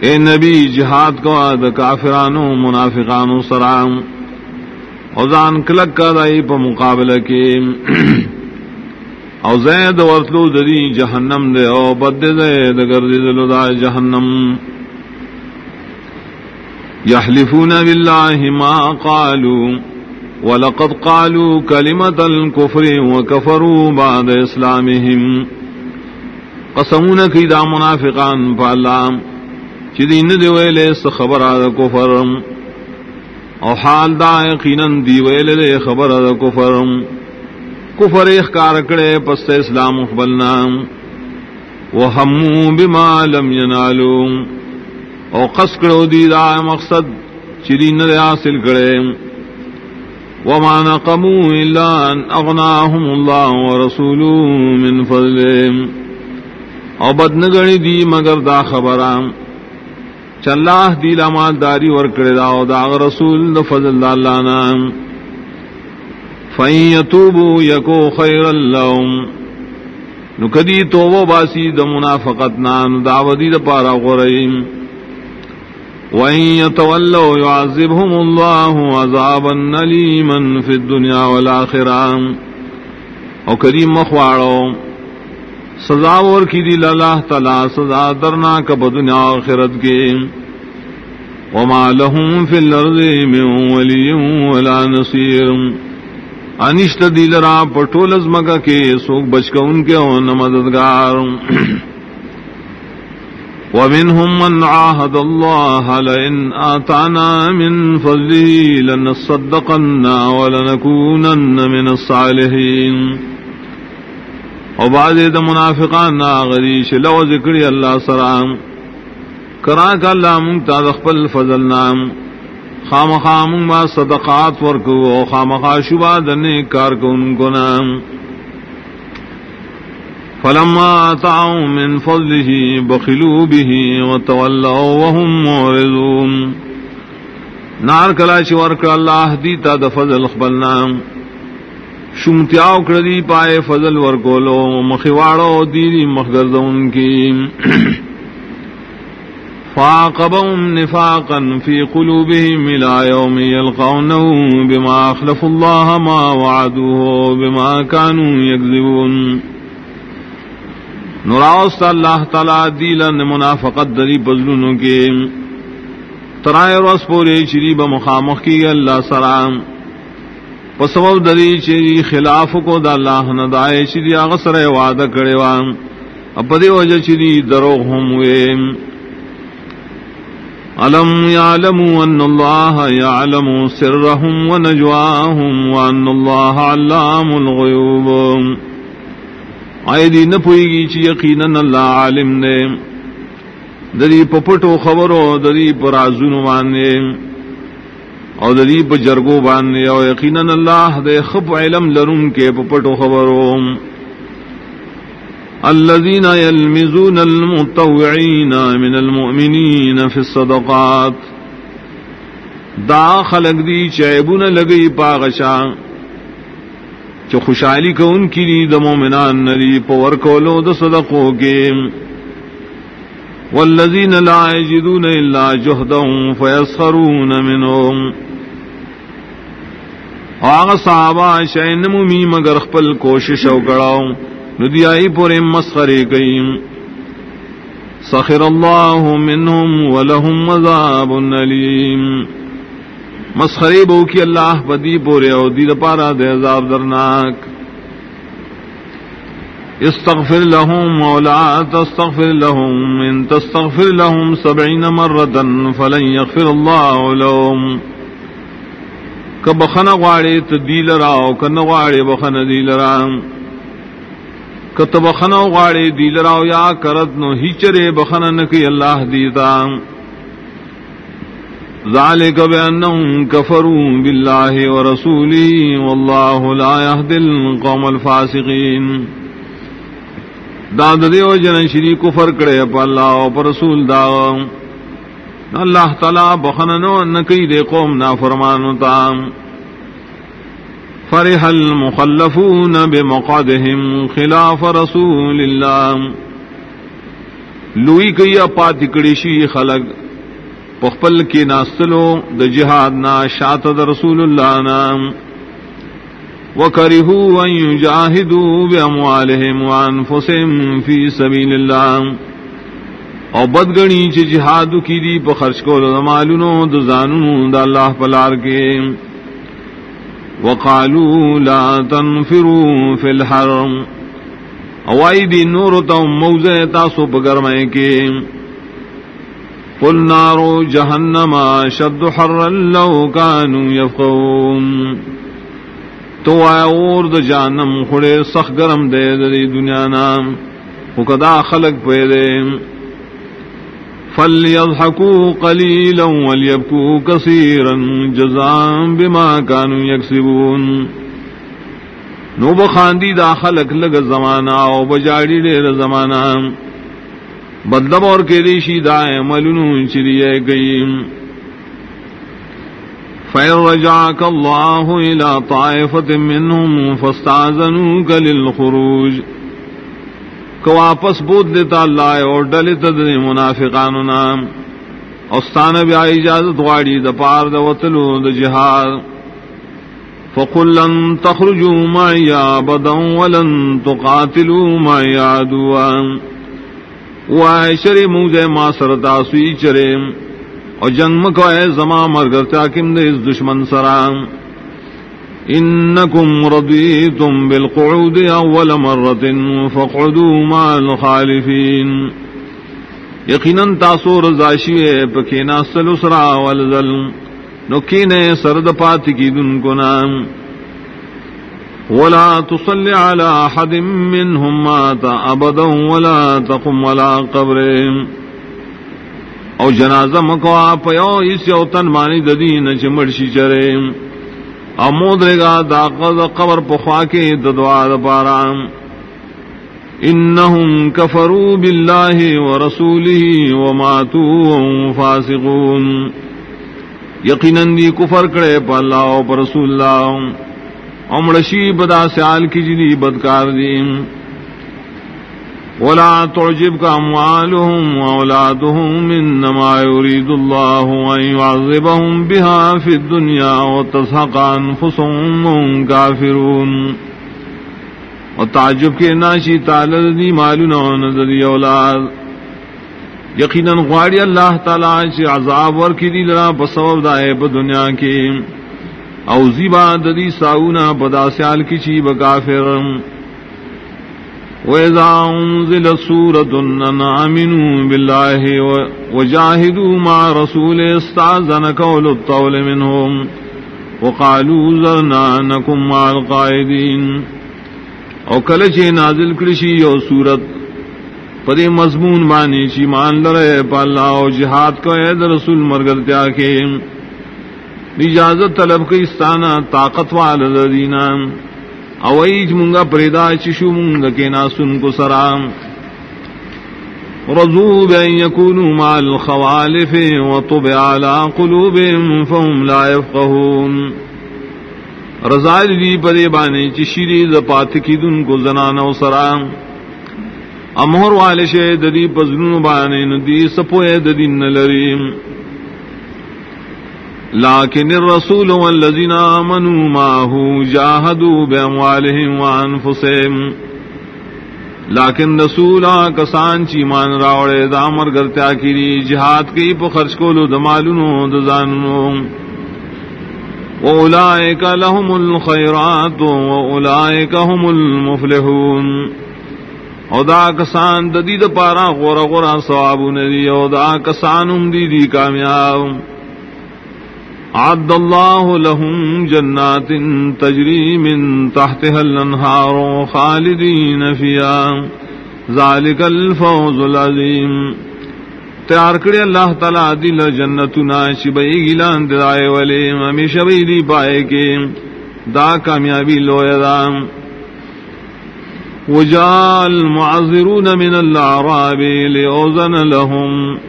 اے نبی، جہاد کو اد کافرانو، منافقانو سلام اوزان کلک کا دائی پا مقابلہ کی۔ او زید ورتلو دری جہنم دے، او بد دے دگر دلو دا جہنم۔ دے يحلفون بالله ما قالوا ولقد قالوا كلمة الكفر وكفروا بعد إسلامهم. قسمون کی منافقان پا اللہ چی دین دی ویلے خبر دا کفر. او حال دا یقینا دی ویلے دے خبر دا کفر. کفر اخکار کڑے پس اسلام اخبلنا وہمو بما لم ینالوں او قص کرو دی دا مقصد چری نہ حاصل کرے۔ وما نقموا الا ان اغناهم الله ورسوله من فضله او بد نگڑی دی مگر دا خبرام۔ چلاہ دی لامال داری ور کرے دا او دا رسول دا فضل دا اللہ نام۔ فَإِن يَتُوبُوا يَكُوا خَيْرًا لَّهُمْ نکدی توبو باسی دا منافقتنا دعوتی دا پارا غرئیم وَإِن يَتَوَلَّوْا يُعَذِّبْهُمُ اللَّهُ عَذَابًا أَلِيمًا فِي الدُّنْيَا وَالْآخِرَةِ. او کریم مخواڑو، سزا اور کی دی اللہ تعالی، سزا درنا کب دنیا آخرت کے وما لهم في الارض من ولي ولا نصير. انشت دی لرا پٹول از مگا کے، سوک بچ ان کے ہوں مددگار ومنهم من عاهد الله لئن آتانا من فضله لنصدقن ولنكونن من الصالحين. وبعد ذا منافقان غريش لو ذكري الله سلام کراک اللہ منگتا دخپل فضل نام خام خام ما صدقات ورکو خام خا دنے کار کو ان کو نام فلما آتاهم من فضله بخلوا به وتولوا وهم معرضون. نار کلا چې ورکړ الله دې د فضل خپلنا شومتیاو کړی پائے فضل ورکولو مخواړو دې مخګرځون کی فاقبهم نفاقا في قلوبهم الى يوم يلقونه بما اخلفوا الله ما وعدوه بما كانوا يكذبون. نراست اللہ تعالی دیلن منافقت دری بزلونوں کے ترائے روز پورے چری بمخامخ کی اللہ سلام پسبب دری چری خلاف کو دا اللہ ندائے چری اغسر وعدہ کرے وان اپدی وجہ چری دروغ ہم ہوئے علم يعلموا ان الله يعلم سرهم ونجواهم وان الله علام الغيوب آئے دی نہ پوئی گی چی یقیناً اللہ عالم نے۔ دری پپٹو خبرو، دری پر آزون بانے اور دری پر جرگو بانے اور یقیناً اللہ دے خب علم لرم کے پپٹو خبرو۔ الذين يلمزون المتوعين من المؤمنين في الصدقات۔ دا خلق دی چیبون لگئی پاغشاں چو خوشحالی کو ان کی دی دمو منان نری پور کولو د صدقو کے۔ والذین لا یجدون الا جہدهم فیسخرون منهم آغا صحابہ شین ممی مگر خپل کوشش او گڑاو ندیائی پورے مسخرے گئیم سخر اللہ منهم ولهم مذاب علیم مسخری بو کی اللہ بدی پورے او دی پارا دے عذاب درناک۔ استغفر لهم مولا تستغفر لهم ان تستغفر لهم سبعين مرة فلن يغفر الله لهم کبخن غواړي ته دیل راو کنه غواړي بخن دیل راو کته بخن غواړي دیل راو یا کرد نو هیچره بخن نکی الله دیتا۔ ذلك بأنهم كفروا بالله ورسوله والله لا يهدي القوم الفاسقين. داد دیو جن شری کفر کرے پا اللہ و پا رسول دا. اللہ تعالی بخننو نکی دے قوم نا فرمانو تا فرح المخلفون بمقادهم خلاف رسول اللہ لوئی کئی پاتی کڑی خلق. پخپل کی ناستلو، د جہاد نا شات د رسول اللہ نام وکرہو ان یجاہدو باموالہم وانفسہم فی سبیل اللہ او بدگنی چ جہاد کی دی په خرچ کو د مالونو، د زانونو د الله پلار کے وقالوا لا تنفروا فی الحرم. اوائی دی نور تو موزے تاسو بگرمائے کے قل نارو جہنم شد حر لو كانوا يفقون تو آیا اور د جانم خڑے سخ گرم دے دی دنیا نام خدا خلق پہ دے۔ فلیضحکوا قلیلا ولیبکوا کثیرا جزاء بما كانوا يكسبون نو بخاندی دا خلق لگ زمانہ او بجاڑی دیر زمانہ۔ بدلب اور کے ریشی دائیں ملنو چری گئی۔ فیر رجاک اللہ الى طائفت منہم فاستازنوک للخروج۔ کو واپس بود دیتا اللہ اور ڈلت دے منافقانو نام استان بیا اجازت واڑی د پار د وتلو د جہاد۔ فقل لن تخرجوا معي ابدا ولن تقاتلوا معي عدوا۔ شر موزے ما سرتا سوئی چرے۔ اور جنگ مکوائے زما مرگر چاکم دے اس دشمن سرام انکم رضیتم بالقعود اول مرت فقعدوا مع الخالفین۔ یقیناً تاسو رضاشی پکینا سلسرا والذل نکینے سرد پات کی دن کو نام۔ ولا تصلي على أحد منهم مات أبدا ولا تقم ولا قبر او جنازہ مکوا پیو اس یوتن مانی ددین چمڑشی چرے. او مودرے گا دا قبر پخوا کے ددوا دپارا انہم کفروا باللہ ورسولہ وماتوا فاسقون. یقیناً دی کفر کرے پا اللہ و پر رسول اللہ. امرشی بدا سیال کی جی جدی بدکار دیم ولا تعجبك اموالهم واولادهم انما يريد الله ان يعذبهم بها في الدنيا وتزهق انفسهم كافرون اور تعجب کے ناشی تعالی دی مالنا نظر اولاد. یقیناً غواڑی اللہ تعالی سے عذاب ور کی دی لرا بسبب دائے دنیا کے او زیبا ددی ساؤنا بدا سیال کی چی بکافر وَإِذَا أُنزِلَ سُورَةٌ أَنْ آمِنُوا بِاللَّهِ وَجَاهِدُوا مَعَ رَسُولِهِ اسْتَأْذَنَكَ أُولُو الطَّوْلِ مِنْهُمْ وَقَالُوا ذَرْنَا نَكُن مَعَ الْقَاعِدِينَ. او کل نازل کرشی او صورت پدے مضمون بانی چی مان لرے پالا او جہاد کو اید رسول مرگر تیا اجازت طلب کے استانا طاقت والدینا او ایج منگا پریدا چشو منگا کے ناسن کو سرام رضو بین یکونو مع الخوالف وطبع على قلوبهم فهم لا يفقهون رضائل دی پدے بانے چشیری زپات کی دن کو زنانا و سرام امہر والے شے ددی پزنون بانے ندی سپوئے ددی نلریم. لیکن الرسول والذین آمنوا ماہو جاہدوا باموالہم وانفسہم لیکن رسول کسان چی مان راوڑے دامر گرتیا کری جہاد کی پخرچ کو لو دمالونو دزانونو وأولئك لهم الخيرات وأولئك هم المفلحون. او دا کسان د دې د پارا غور غور ثواب ندي او دا کسان هم دي دي کامیاب. عد الله لهم جنات تجري من تحتها الانهار خالدين فيها. ذلك الفوز العظيم. تیار کرے اللہ تعالی دل جنت نا شبئی گیلان دائے والے، ہمیں شبئی دی پائے کے دا کامیابی لو دام وجال معذرون من الاعراب لئوزن لهم.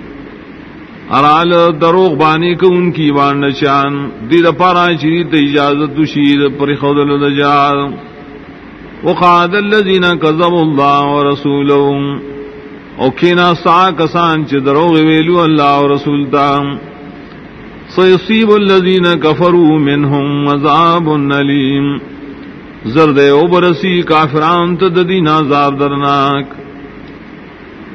ارال دروغ بانی کو ان کی وان نشان دید پارا چریت اجازت دشید پر خودل دجال وقاد الذين كذبوا الله ورسوله او کینا سا کسان چ دروغ ویلو اللہ و رسول تام سیصیب الذین کفروا منهم عذاب علیم زرد او برسی کافران تددین عذاب درناک.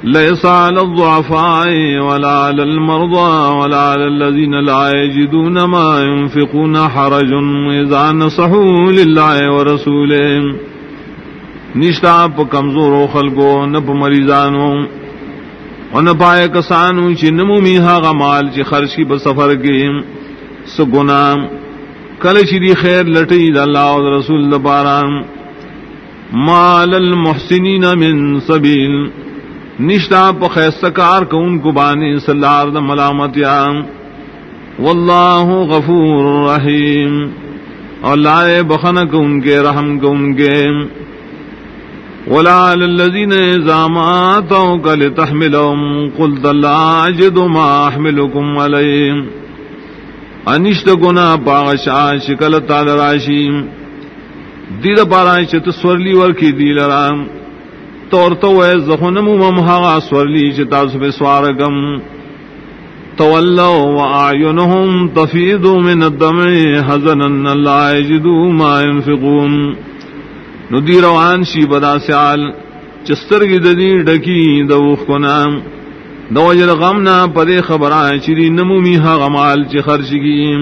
ليس على الضعفاء ولا على المرضى ولا على الذين لا يجدون ما ينفقون حرج إذا نصحوا لله ورسوله. نشتا پا کمزور و خلقو نپ مریضانو و نپائے کسانو چی نمو میہا غمال چی خرچ کی بسفر کی سگنام کل چی دی خیر لٹی دا اللہ و رسول دباران مال المحسنین من سبیل۔ نشتا پا خیستکار کا ان کو بانی سلار دا ملامت یا. واللہ غفور رحیم. اور لائے بخنک ان کے، رحم کو ان کے. ولا للذين اذا ما اتوك لتحملهم قلت لا اجد ما احملكم عليه انشت گنا پاغشا شکل تعالی راشیم. دید پارا چت سورلی ور کی دی لرام تور تو اے زخنم ممها سورلی چتا سب سوارگم۔ تولوا واعينهم تفيض من الدمع حزنا لا يجدوا ما ينفقون ندی روان شی بدا سیال چستر کی ددی ڈکی دوخ کو نام دو جل غم نہ پدے خبر چری نمومی ہا غمال چ خرچ کی۔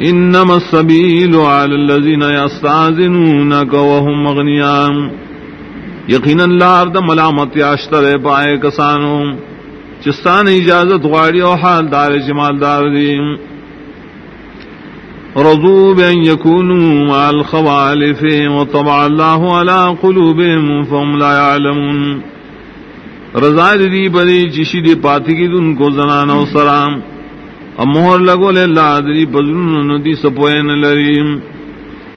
انما السبيل على الذين يستاذنونك وهم مغنيان یقینا لار د ملامت یاشتر پائے کسانو چستان اجازت غاڑی او حال دار جمال دار دیم رضوا بأن يكونوا مع الخوالف وطبع الله على قلوبهم فهم لا يعلمون رضا دی بری چشی دی پاتی کی دن کو زنانا و سرام اب مہر لگو لے اللہ دی بزرن ندی سپوین لریم۔